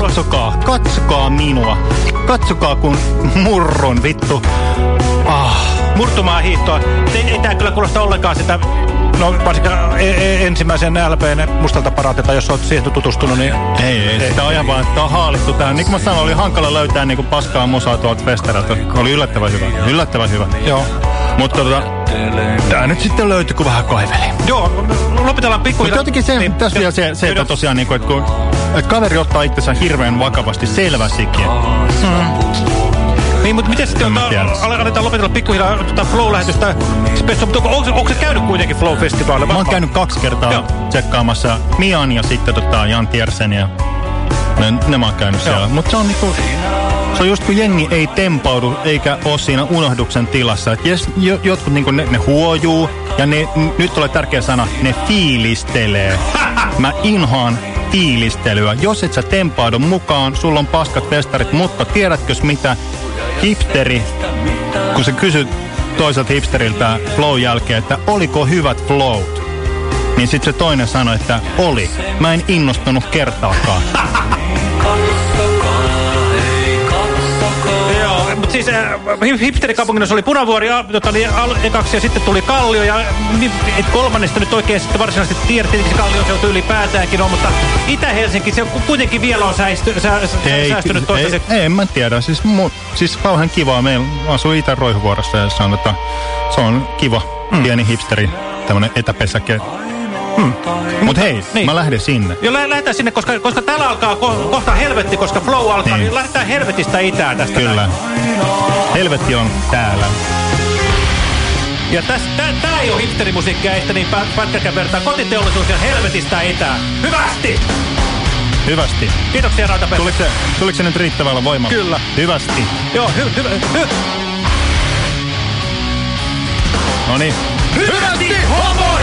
Katsokaa, katsokaa minua. Katsokaa kun murron vittu. Ah, murtumaa hiihtoa. Ei, ei tää kyllä kuulosta ollenkaan sitä, no varsinkin e e ensimmäisen LPn mustalta parateta, jos oot siihen tutustunut, niin... Ei, ei, sitä on ihan vaan, että on haalittu tähän. Niin kuin mä sanoin, oli hankala löytää niin kuin paskaa musaa tuolta festarilta. Oli yllättävän hyvä, yllättävän hyvä. Joo. Mutta tota, tää nyt sitten löytyi, kun vähän kaiveli. Joo, lopetellaan pikkuhiljaa. Mutta jotenkin se, niin, tässä vielä se, se että tosiaan, niin kuin, että kun kaveri ottaa itsensä hirveän vakavasti selvästikin. Mm. Niin, mutta miten sitten ota, ale, aletaan lopetella pikkuhiljaa tota Flow-lähetystä? Onko, onko, onko se käynyt kuitenkin Flow-festivaalilla? Mä oon käynyt kaksi kertaa Joo. tsekkaamassa Mian ja sitten tota Jan Tiersen ja ne, ne mä oon käynyt siellä. Mutta se on niinku, se on just kun jengi ei tempaudu eikä ole siinä unohduksen tilassa. Et jes, jo, jotkut niinku ne, ne huojuu ja ne, nyt tulee tärkeä sana, ne fiilistelee. Mä inhoan fiilistelyä. Jos et sä tempaudu mukaan, sulla on paskat festarit, mutta tiedätkös mitä? Hipsteri, kun sä kysyt toiselta hipsteriltä flow jälkeen, että oliko hyvät flowt, niin sitten se toinen sanoi, että oli. Mä en innostunut kertaakaan. siis äh, hipsterikaupungissa oli Punavuori jota oli al, ekaksi ja sitten tuli Kallio ja et kolmannesta nyt oikein sitten varsinaisesti tiedettiin, että se Kallion seutu ylipäätäänkin on, mutta Itä-Helsinki se kuitenkin vielä on säisty, sä, ei, säästynyt toistaiseksi. Ei, ei, en mä tiedä. Siis, mu, siis kauhean kivaa. Meillä asuu Itä-Roihuvuorossa ja se on, että se on kiva, mm. pieni hipsteri, tämmönen etäpesäke. Hmm. Mut hei, niin. mä lähden sinne. Joo, lä lähdetään sinne, koska, koska täällä alkaa ko kohta helvetti, koska flow alkaa, niin, niin lähdetään helvetistä itään tästä. Kyllä. Näin. Helvetti on täällä. Ja täs, tää, tää ei ole hipsterimusiikkia, että niin pätkäkään vertaa. Kotiteollisuus ja helvetistä itään. Hyvästi! Hyvästi. Kiitoksia Rautapeli. Tuliko se, tuliko se nyt riittävällä voimalla? Kyllä. Hyvästi. Joo, hy, hy, hy. Noniin. Hyvästi, homo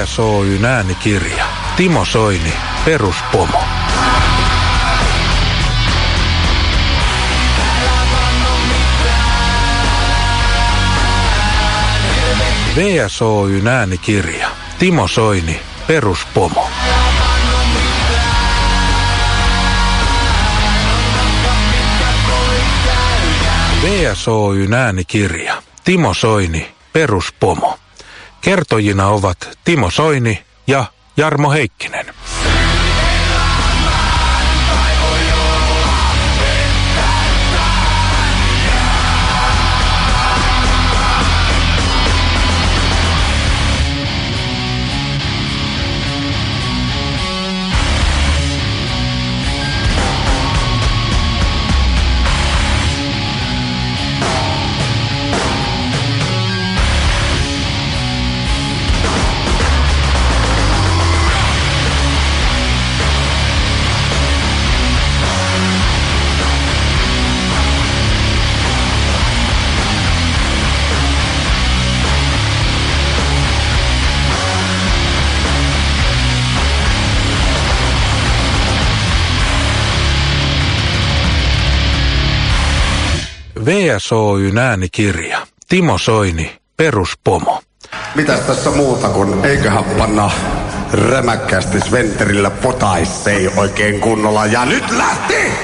hipsteri! VSOYn äänikirja. Timo Soini, peruspomo. VSOYn äänikirja. Timo Soini, peruspomo. VSOYn äänikirja. Timo Soini, peruspomo. Kertojina ovat Timo Soini ja Jarmo Heikkinen. VSOYn äänikirja. Timo Soini, peruspomo. Mitäs tässä muuta kuin eiköhän panna rämäkkästi Sventerillä potaissei oikein kunnolla. Ja nyt lähti!